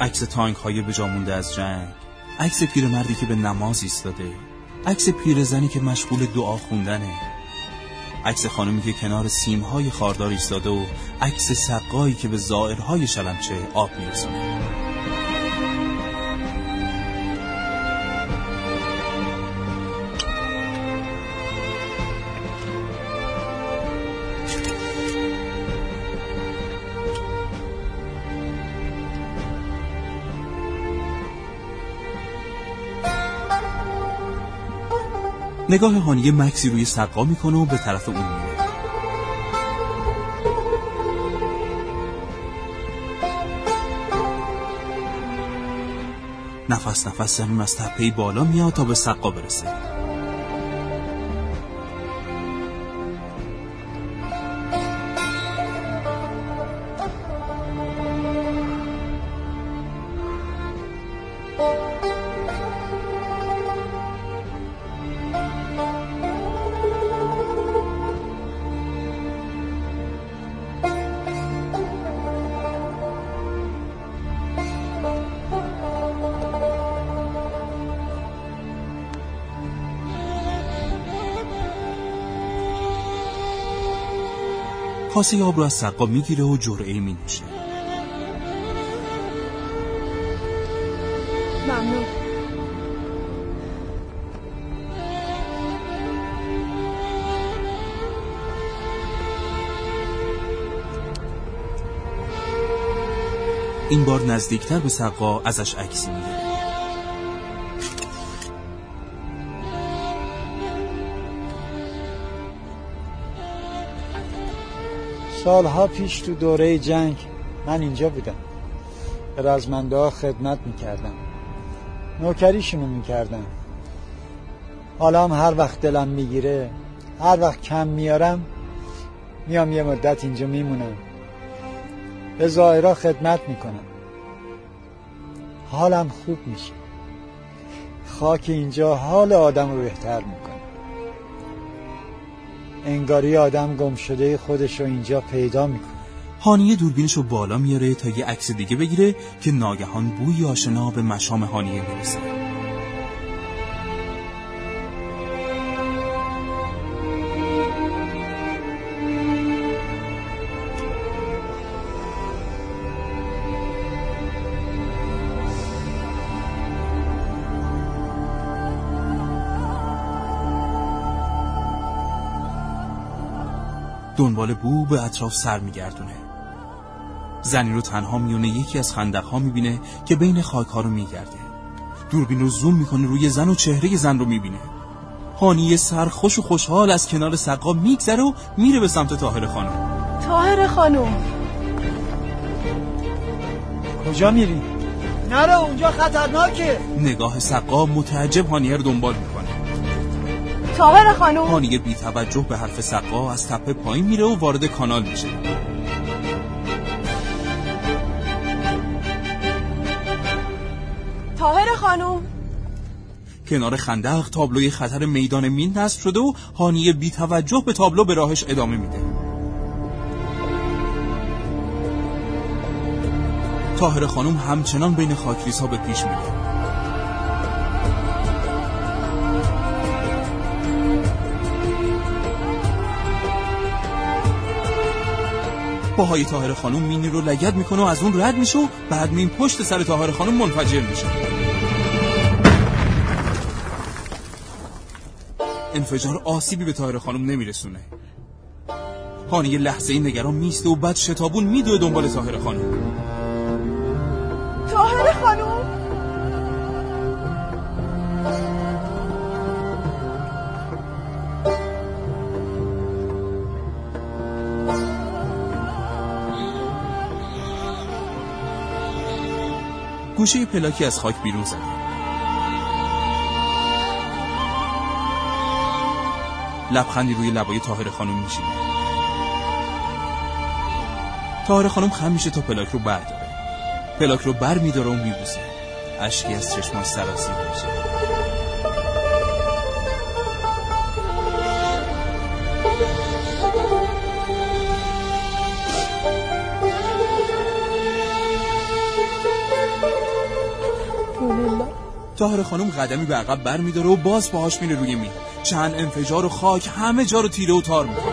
S2: عکس تانک های به مونده از جنگ. عکس پیرمردی که به نماز ایستاده. عکس پیرزنی که مشغول دعا خوندنه. عکس خانمی که کنار سیمهای خاردار ایستاده و عکس سقایی که به زائرهای شلمچه آب میرسونه. نگاه هانیه مکسی روی سقا می‌کنه و به طرف اون میره. نفس نفس زمین از تپه بالا میاد تا به سقا برسه. کاسه آب رو از سقا می‌گیره و جرعه می نوشه
S1: ممنون.
S2: این بار نزدیکتر به سقا ازش عکسی می‌گیره.
S13: سالها پیش تو دوره جنگ من اینجا بودم. به رزمنده خدمت می‌کردم. نوکریشونو می‌کردم. حالا هم هر وقت دلم می‌گیره هر وقت کم میارم میام یه مدت اینجا میمونم. به ظاهرا خدمت می‌کنم. حالم خوب میشه. خاک اینجا حال آدم رو بهتر انگاری آدم گم شده خودش رو اینجا پیدا می‌کنه.
S2: هانیه دوربینش رو بالا میاره تا یه عکس دیگه بگیره که ناگهان بوی آشنا به مشام هانیه می‌رسه. دنبال بو به اطراف سر میگردونه. زنی رو تنها میونه یکی از خندقها می‌بینه که بین خاک ها رو میگرده. دوربین رو زوم می‌کنه روی زن و چهره زن رو می‌بینه. هانیه سرخوش و خوشحال از کنار سقا میگذره و میره به سمت تاهر خانم.
S1: تاهر خانم.
S13: کجا میری؟ نره اونجا خطرناکه.
S2: نگاه سقا متعجب هانیه رو دنبال می‌کنه.
S1: تاهر خانم.
S2: هانیه بی توجه به حرف سقا از تپه پایین میره و وارد کانال میشه.
S1: تاهر خانم.
S2: کنار خندق تابلوی خطر میدان مین نصب شده و هانیه بی توجه به تابلو به راهش ادامه میده. تاهر خانم همچنان بین خاکریس ها به پیش میره پاهای تاهر خانم مینی رو لگد می‌کنه و از اون رد میشه و بعد مین پشت سر تاهر خانم منفجر میشه. انفجار آسیبی به تاهر خانم نمیرسونه. هانی یه لحظه این نگران میسته و بعد شتابون میدوه دنبال تاهر خانم. گوشه پلاکی از خاک بیرون زده لبخندی روی لبای تاهر خانم میشینه تاهر خانم خم میشه تا پلاک رو برداره. پلاک رو بر میداره و میبوسه. اشکی از چشماش سراسیر میشه. تاهر خانم قدمی به عقب بر میداره و باز پاهاش میره روی مین چند انفجار و خاک همه جا رو تیره و تار می‌کنه.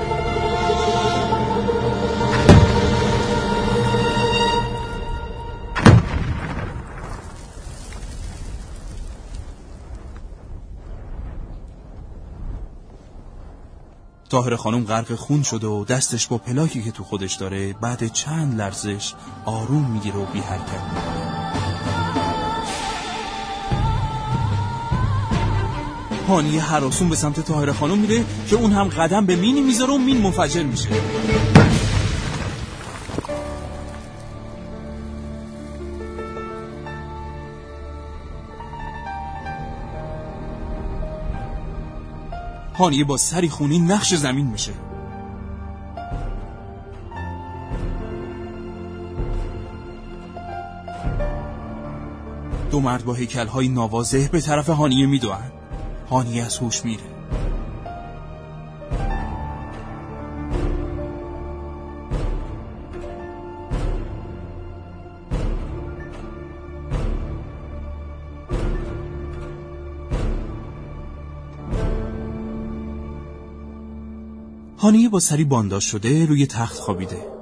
S2: تاهر خانم غرق خون شده و دستش با پلاکی که تو خودش داره بعد چند لرزش آروم می‌گیره و بی حرکت می‌کنه. هانیه حراسون به سمت تاهر خانم میره که اون هم قدم به مینی می‌ذاره و مین منفجر میشه. هانیه با سری خونی نقش زمین میشه. دو مرد با هیکل های نوازه به طرف هانیه می‌دوند. هانیه از هوش میره. هانیه با سری بانداش شده روی تخت خوابیده.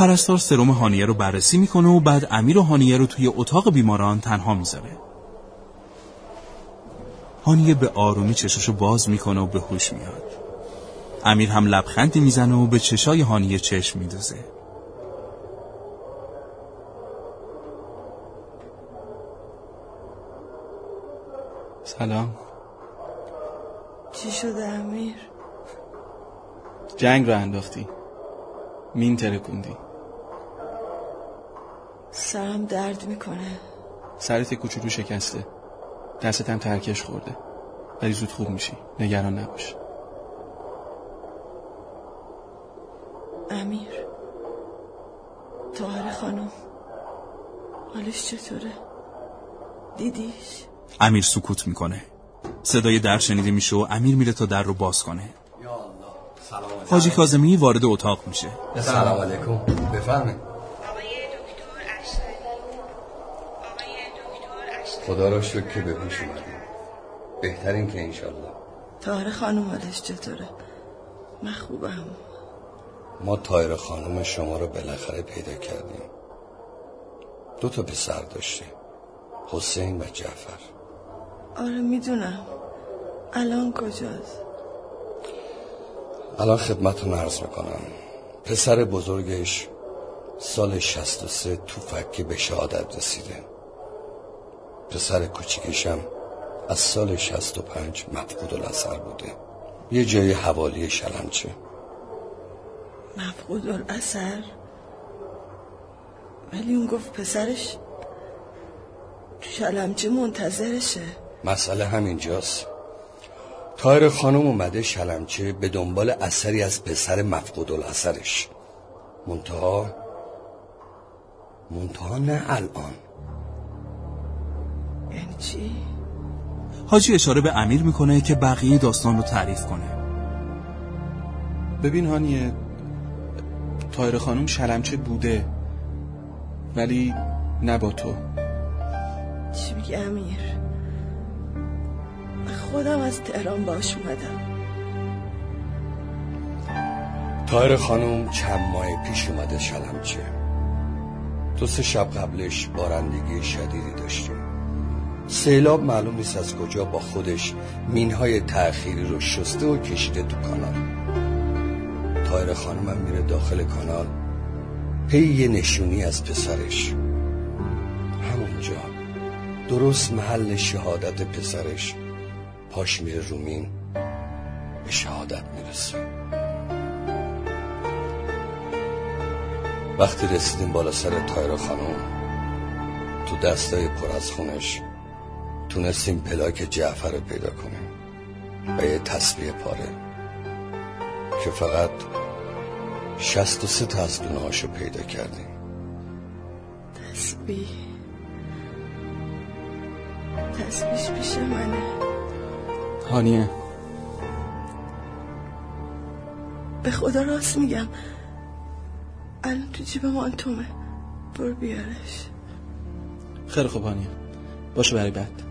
S2: پرستار سرم هانیه رو بررسی می‌کنه و بعد امیر و هانیه رو توی اتاق بیماران تنها می‌ذاره. هانیه به آرومی چششو باز می‌کنه و به هوش میاد. امیر هم لبخندی می‌زنه و به چشای هانیه چشم میدوزه.
S10: سلام.
S1: چی شده امیر؟
S10: جنگ رو انداختی. مین ترکوندی.
S1: سرم درد می‌کنه.
S10: سرت کوچولو شکسته. دستت هم ترکش خورده. ولی زود خوب میشی. نگران نباش.
S1: امیر. تاهر خانم. حالش چطوره؟ دیدیش؟
S2: امیر سکوت می‌کنه. صدای در شنیده میشه و امیر میره تا در رو باز کنه. حاجی کاظمی وارد اتاق میشه.
S12: سلام علیکم. بفرمایید. خدا را شکر که به اومدیم بهترین که انشالله
S1: تاره خانم حالش چطوره؟ من خوبم.
S12: ما تایر خانم شما رو بالاخره پیدا کردیم. دو تا پسر داشته حسین و جعفر.
S1: آره می‌دونم. الان کجاست؟
S12: الان خدمتتون عرض می‌کنم. پسر بزرگش سال 63 تو فکه به شهادت رسیده. پسر کوچیکشم از سال 65 مفقود الاثر بوده. یه جای حوالی شلمچه.
S1: مفقود الاثر؟ ولی اون گفت پسرش تو شلمچه منتظرشه.
S12: مسئله همینجاست تایر خانم اومده شلمچه به دنبال اثری از پسر مفقود الاثرش. منتها منتها نه الان.
S1: یعنی چی؟
S2: حاجی اشاره به امیر می‌کنه که بقیه داستان رو تعریف کنه.
S10: ببین هانیه تایر خانم شلمچه بوده ولی نه با تو.
S1: چی میگه امیر؟ من خودم از تهران باش اومدم.
S12: تایر خانم چند ماه پیش اومده شلمچه. دو سه شب قبلش بارندگی شدیدی داشتیم سیلاب معلوم نیست از کجا با خودش مینهای تأخیری رو شسته و کشیده تو کانال. طاهره خانمم میره داخل کانال پی یه نشونی از پسرش. همونجا درست محل شهادت پسرش پاش میره رو مین به شهادت می‌رسه. وقتی رسیدیم بالا سر طاهره خانم تو دستای پر از خونش تونستیم پلاک جعفر رو پیدا کنیم و یه تصویه پاره که فقط شست و سه تا از دونه رو پیدا کردیم.
S1: تسبیح. تسبیش پیش منه.
S10: هانیه.
S1: به خدا راست میگم. الان تو جیب مانتومه برو بیارش.
S10: خیلی خوب هانیه. باشه برای بعد.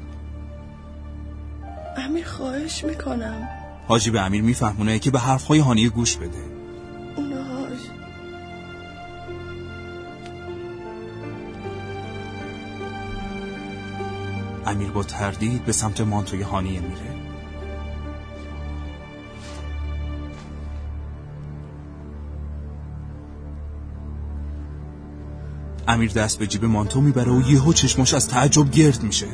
S1: امیر خواهش می‌کنم.
S2: حاجی به امیر میفهمونه که به حرفهای هانیه گوش بده. امیر با تردید به سمت مانتوی هانیه میره. امیر دست به جیب مانتو می‌بره و یهو چشماش از تعجب گرد میشه.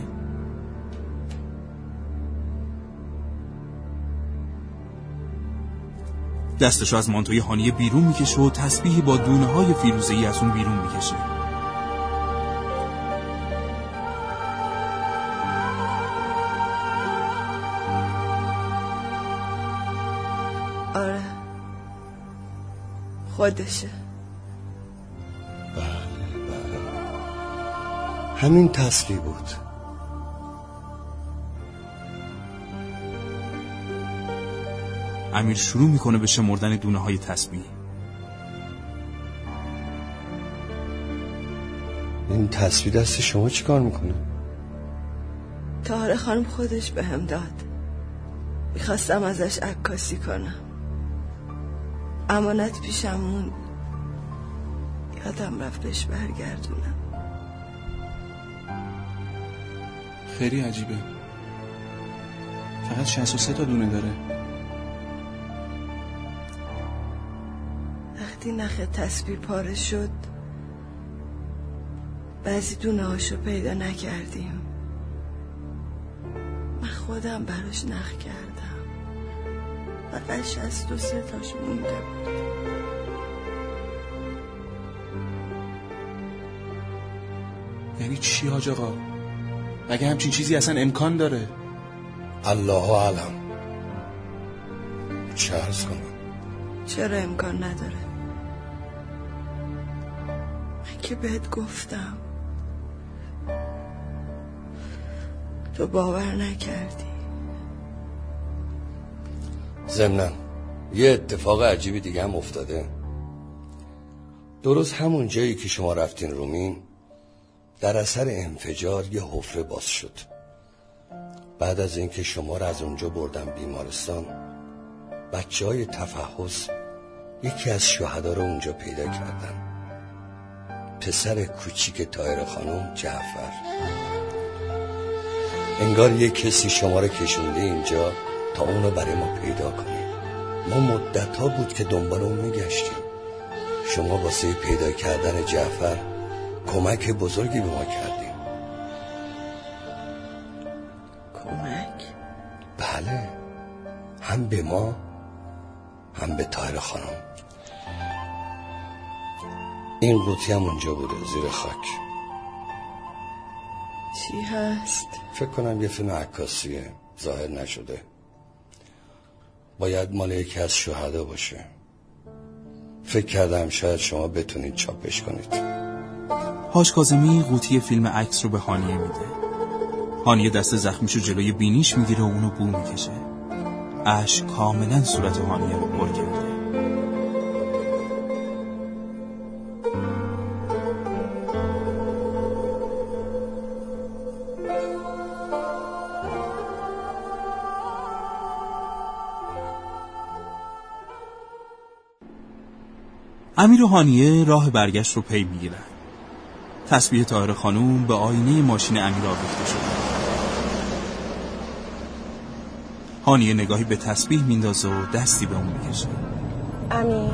S2: دستشو از مانتوی هانیه بیرون می‌کشه و تسبیحی با دونه های فیروزه ای از اون بیرون می‌کشه.
S1: آره. خودشه.
S12: همین تسبیح بود.
S2: امیر شروع می‌کنه به شمردن دونه های تسبیح.
S12: این تسبیح دست شما چی کار می‌کنه؟
S1: تاره خانم خودش به هم داد. می‌خواستم ازش عکاسی کنم. امانت پیشم موند. یادم رفت بهش برگردونم.
S10: خیلی عجیبه. فقط 63 تا دونه داره.
S1: وقتی نخ تسبیح پاره شد بعضی دونه هاشو پیدا نکردیم. من خودم براش نخ کردم. فقط شست و سه تاش مونده بود.
S10: یعنی چی حاج آقا؟ مگه همچین چیزی اصلا امکان داره؟
S12: الله علم چه عرض کنم؟
S1: چرا امکان نداره؟ که بهت گفتم. تو باور نکردی.
S12: ضمنا. یه اتفاق عجیبی دیگه هم افتاده. درست همون جایی که شما رفتین رومین در اثر انفجار یه حفره باز شد. بعد از اینکه شما را از اونجا بردن بیمارستان بچه های تفحص یکی از شهدا رو اونجا پیدا کردن. پسر کوچیک تایر خانم جعفر. انگار یه کسی شما رو کشونده اینجا تا اونو برای ما پیدا کنیم ما مدت ها بود که دنبال اون میگشتیم. شما واسه پیدا کردن جعفر کمک بزرگی به ما کردیم
S1: کمک؟
S12: بله. هم به ما هم به تایر خانم. این قوطی هم اونجا بوده زیر خاک.
S1: چی هست؟
S12: فکر کنم یه فیلم عکاسیه ظاهر نشده. باید مال یکی از شهدا باشه. فکر کردم شاید شما بتونید چاپش کنید.
S2: حاج کازمی قوطی فیلم عکس رو به هانیه میده. هانیه دست زخمیشو جلوی بینیش می‌گیره و اونو بو می‌کشه. اش کاملا صورت هانیه رو پر کرده. امیر و هانیه راه برگشت رو پی می‌گیرن تسبیح تاهر خانوم به آینه ماشین امیر آویخته شده هانیه نگاهی به تسبیح میندازه و دستی به اون می‌کشه.
S1: امیر.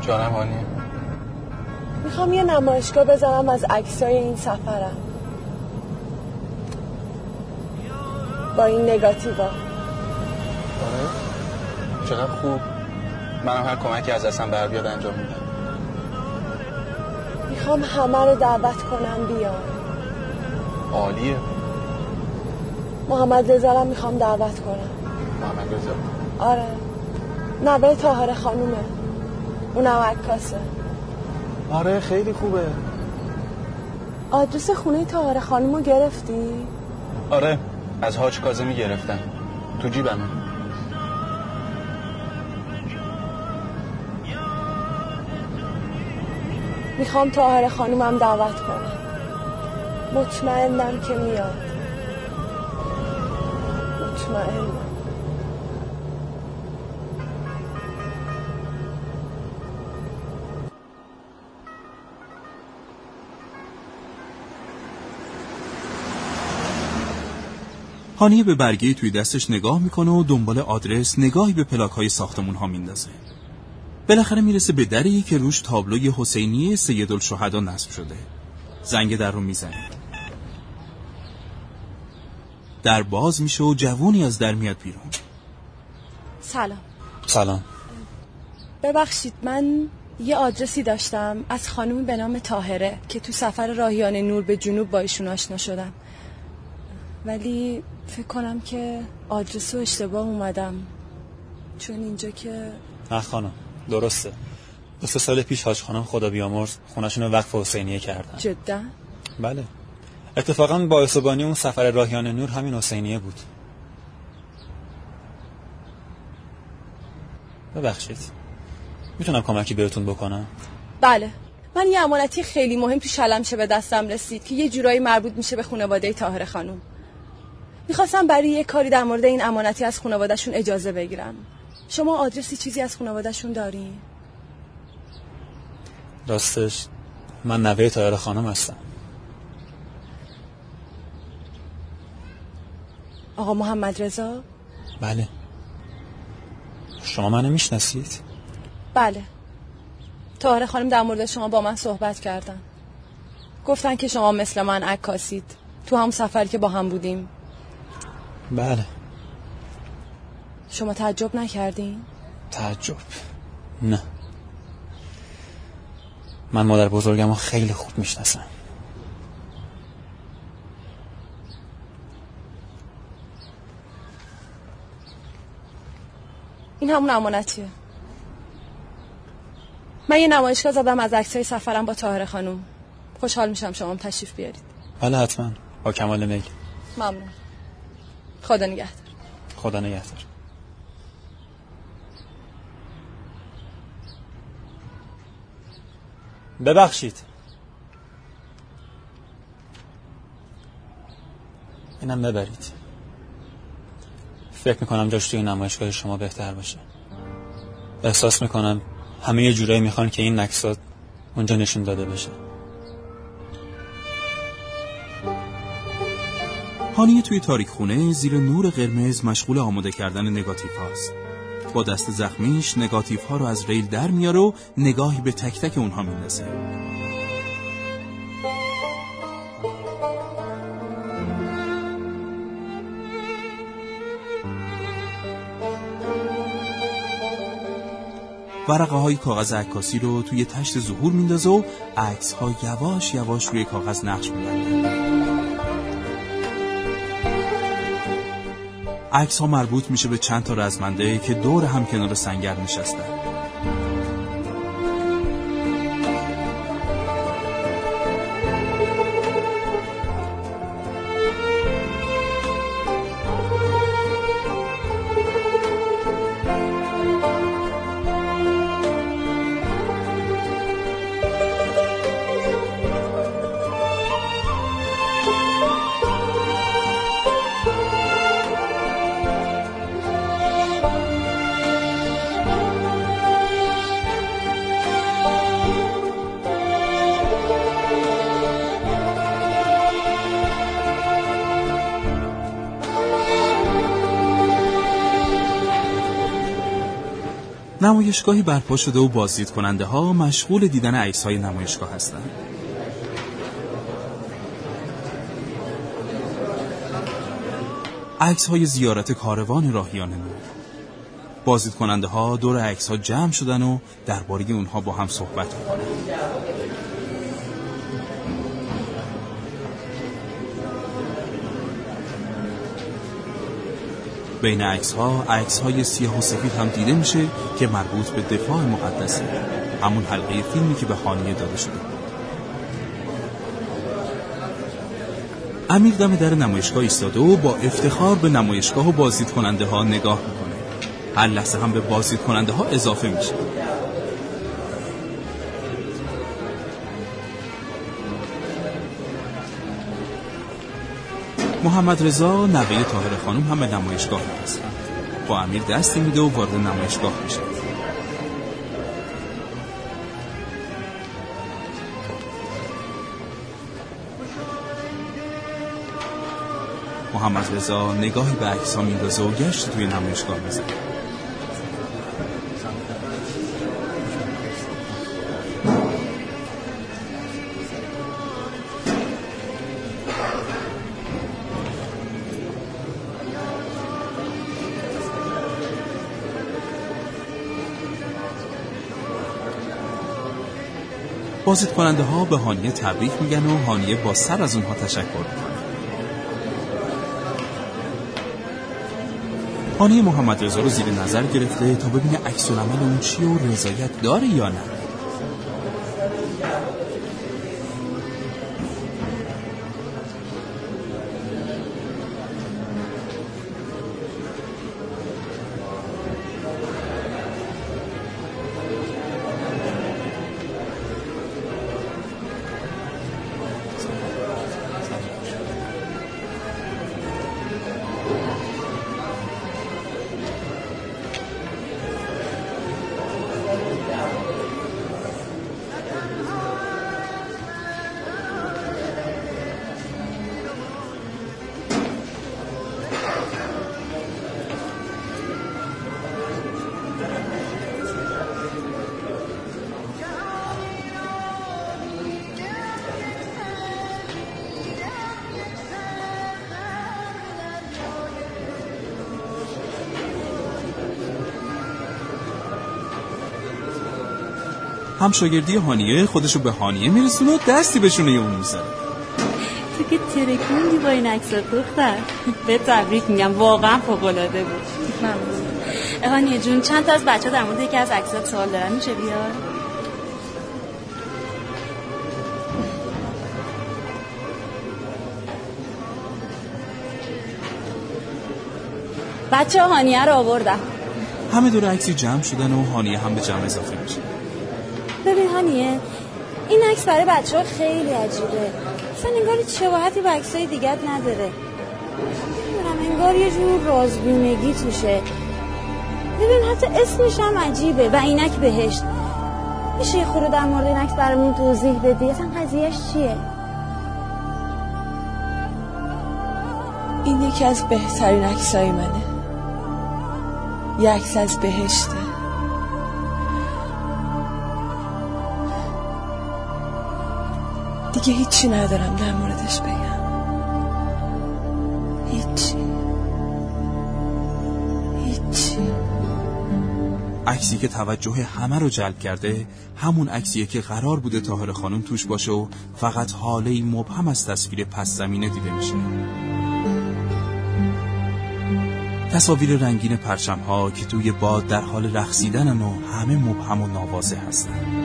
S10: جانم هانیه.
S1: می‌خوام یه نمایشگاه بزنم از عکسای این سفرم. با این نگاتیوا.
S10: آره. چقدر خوب. منم هر کمکی از دستم بر بیاد انجام میدم.
S1: می‌خوام همه رو دعوت کنم بیان
S10: عالیه.
S1: محمد رزارم می‌خوام دعوت کنم.
S10: محمد رضا.
S1: آره. نوه تاهر خانومه. اونم عکاسه.
S10: آره خیلی خوبه.
S1: آدرس خونه تاهر خانومو گرفتی؟
S10: آره از حاج کازمی گرفتم. تو جیبمه.
S1: می‌خوام تاهر خانومم دعوت کنم. مطمئنم که میاد. مطمئنم.
S2: هانیه به برگه توی دستش نگاه می‌کنه و دنبال آدرس نگاهی به پلاک های ساختمون ها میندازه. بالاخره می‌رسه به دری که روش تابلوی حسینی سید الشهدا نصب شده. زنگ در رو می‌زنه. در باز میشه و جوونی از در میاد بیرون.
S1: سلام.
S2: سلام.
S1: ببخشید من یه آدرسی داشتم از خانومی به نام تاهره که تو سفر راهیان نور به جنوب با ایشون آشنا شدم. ولی فکر کنم که آدرس رو اشتباه اومدم. چون اینجا که
S14: نه خانم. درسته. دو سه سال پیش حاج خانم خدا بیامرز خونشون رو وقف حسینیه کردن.
S1: جدا؟
S14: بله. اتفاقا باعث و بانی اون سفر راهیان نور همین حسینیه بود. ببخشید. می‌تونم کمکی بهتون بکنم؟
S1: بله. من یه امانتی خیلی مهم تو شلمشه به دستم رسید که یه جورایی مربوط میشه به خانواده تاهر خانوم می‌خواستم برای یه کاری در مورد این امانتی از خانوادهشون اجازه بگیرم. شما آدرسی چیزی از خانوادهشون دارین؟
S14: راستش من نوه تایر خانم هستم.
S1: آقا محمد رضا؟
S14: بله. شما منو می‌شناسید؟
S1: بله. تاهر خانم در مورد شما با من صحبت کردن. گفتن که شما مثل من عکاسید. تو هم سفری که با هم بودیم.
S14: بله.
S1: شما تعجب نکردین؟
S14: تعجب؟ نه. من مادر بزرگم رو خیلی خوب می‌شناسم.
S1: این همون امانتیه. من یه نمایشگاه زدم از عکسای سفرم با تاهر خانوم خوشحال میشم شما هم تشریف بیارید.
S14: بله حتما. با کمال میل
S1: ممنون. خدا نگهدار.
S14: خدا نگهدار. ببخشید. اینم ببرید. فکر می‌کنم جاش توی نمایشگاه شما بهتر باشه. احساس می‌کنم همه یه جورایی می‌خوان که این نکسات اونجا نشون داده بشه.
S2: هانیه توی تاریک خونه زیر نور قرمز مشغول آماده کردن نگاتیف هاست. با دست زخمیش نگاتیف ها رو از ریل در میاره و نگاهی به تک تک اونها میندازه. ورقه های کاغذ عکاسی رو توی تشت ظهور میندازه و عکس ها یواش یواش روی کاغذ نقش میبنده عکس ها مربوط میشه به چند تا رزمنده که دور هم کنار سنگر نشستن. نمایشگاهی برپا شده و بازدید کننده ها مشغول دیدن عکس های نمایشگاه هستند. عکس های زیارت کاروان راهیان نور بازدید کننده ها دور عکس ها جمع شدن و درباره اونها با هم صحبت می‌کنن بین عکس ها عکس های سیاه و سفید هم دیده میشه که مربوط به دفاع مقدسه. همون حلقه فیلمی که به خانیه داده شده. امیر دم در نمایشگاه ایستاده و با افتخار به نمایشگاه و بازدید کننده ها نگاه می‌کنه. هر لحظه هم به بازدید کننده ها اضافه میشه. محمد رضا نوه طاهر خانم هم به نمایشگاه هست با امیر دستی میده و وارد نمایشگاه میشه. محمد رضا نگاهی به عکس ها میندازه و گشت توی نمایشگاه می‌زنه. بازدید کننده ها به هانیه تبریک میگن و هانیه با سر از اونها تشکر می‌کنه. هانیه محمد رضا رو زیر نظر گرفته تا ببینه عکس العمل اون چی و رضایت داره یا نه. هم شاگردی هانیه خودشو به هانیه میرسونه و دستی بهشونه اون می‌زنه.
S6: تو که ترکوندی با این عکسات دختر. به تبریک میگم واقعا فوق‌العاده بود. ممنون. هانیه جون چند تا از بچه در مورد یکی از عکسات سوال دارن؟ میشه بیار بچه هانیه رو آوردم.
S2: همه دور عکسی جمع شدن و هانیه هم به جمع اضافه میشه.
S6: ببین هانیه این عکس برای بچه ها خیلی عجیبه. اصلا انگار شباهتی به عکسای دیگت نداره. نمی‌دونم انگار یه جور رازگونگی توشه. ببین حتی اسمش هم عجیبه و اینک بهشت. میشه یه خورده در مورد این عکس برامون توضیح بدی؟ اصلا قضیهش چیه؟
S1: این یکی از بهترین عکسای منه. یه عکس از بهشته. دیگه هیچی ندارم در موردش بگم. هیچی. هیچی.
S2: عکسی که توجه همه رو جلب کرده همون عکسیه که قرار بوده تاهر خانم توش باشه و فقط حاله مبهم از تصویر پس زمینه دیده میشه تصاویر رنگین پرچم ها که توی باد در حال رقصیدنن و همه مبهم و نوازه هستن.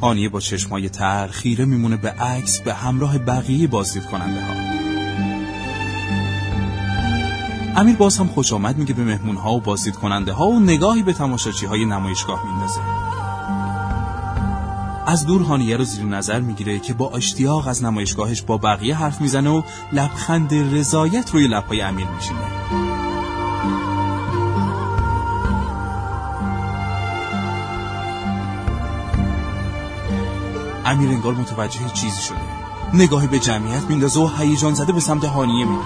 S2: هانیه با چشمای تر خیره میمونه به عکس به همراه بقیه بازدید کننده ها. امیر باز هم خوش آمد میگه به مهمون ها و بازدید کننده ها و نگاهی به تماشاچی های نمایشگاه میندازه. از دور هانیه رو زیر نظر می‌گیره که با اشتیاق از نمایشگاهش با بقیه حرف می‌زنه و لبخند رضایت روی لبهای امیر میشینه امیر انگار متوجه چیزی شده. نگاهی به جمعیت میندازه و هیجان زده به سمت هانیه میره.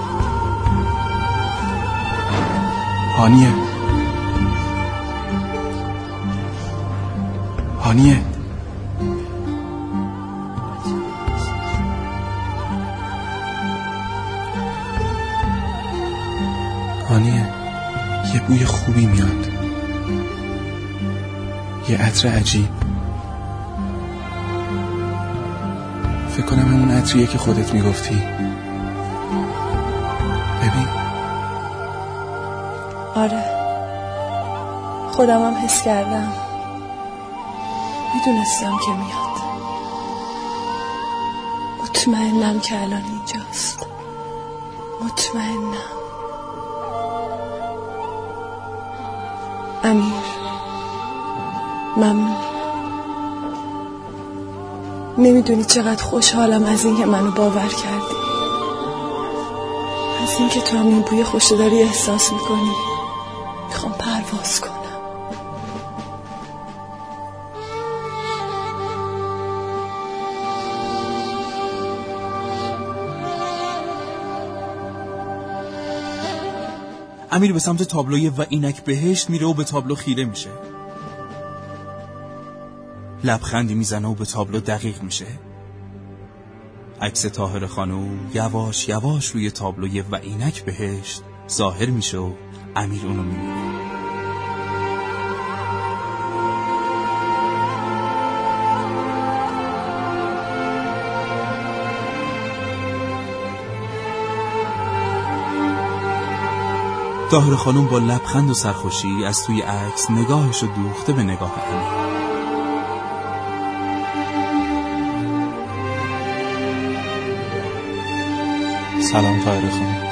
S10: هانیه. هانیه. هانیه یه بوی خوبی میاد. یه عطر عجیب. فکر کنم همون عطریه که خودت می‌گفتی. ببین.
S1: آره. خودم هم حس کردم. می‌دونستم که میاد. مطمئنم که الان اینجاست. مطمئنم. امیر. ممنون. نمی‌دونی چقدر خوشحالم از اینکه منو باور کردی. از اینکه تو هم بوی خوشو داری احساس می‌کنی. می‌خوام پرواز کنم.
S2: امیر به سمت تابلوی و اینک بهشت میره و به تابلو خیره میشه. لبخندی می‌زنه و به تابلو دقیق میشه. عکس تاهر خانوم یواش یواش روی تابلوی و اینک بهشت ظاهر میشه و امیر اونو می‌بینه. تاهر خانم با لبخند و سرخوشی از توی عکس نگاهش رو دوخته به نگاه امیر.
S14: سلام تاهر خانم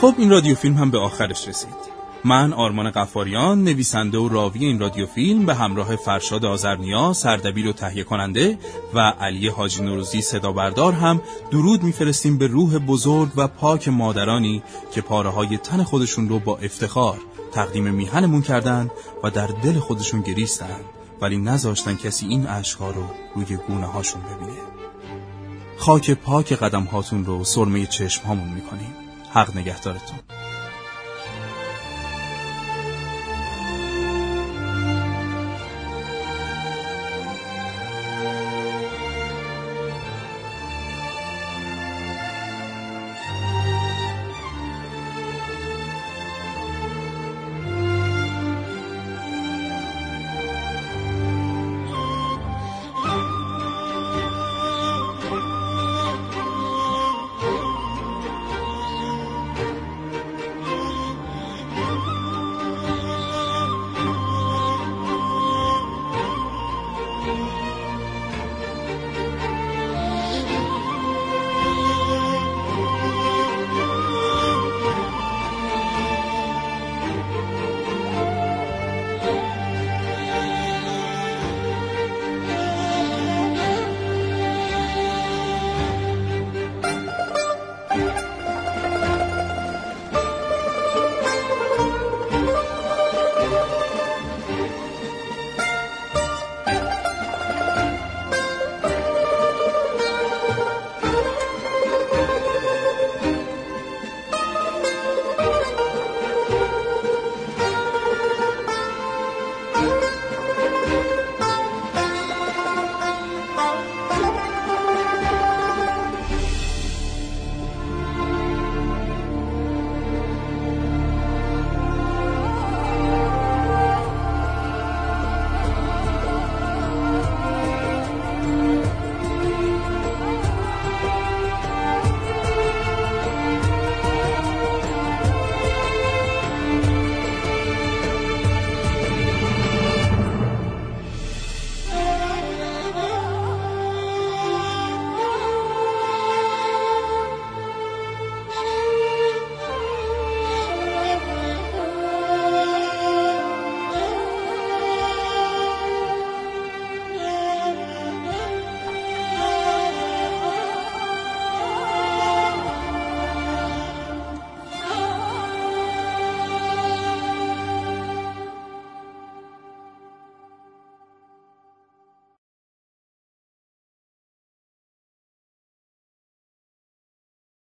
S2: خب این رادیو فیلم هم به آخرش رسید. من آرمان قفاریان نویسنده و راوی این رادیو فیلم به همراه فرشاد آزرنیا سردبیر و تهیه کننده و علی حاجی نوروزی صدا بردار هم درود میفرستیم به روح بزرگ و پاک مادرانی که پاره های تن خودشون رو با افتخار تقدیم میهنمون کردند و در دل خودشون گریستن. ولی نذاشتن کسی این اشکها رو روی گونه هاشون ببینه. خاک پاک قدم هاتون رو سرمه چشم هامون می‌کنیم. حق نگهدارتون.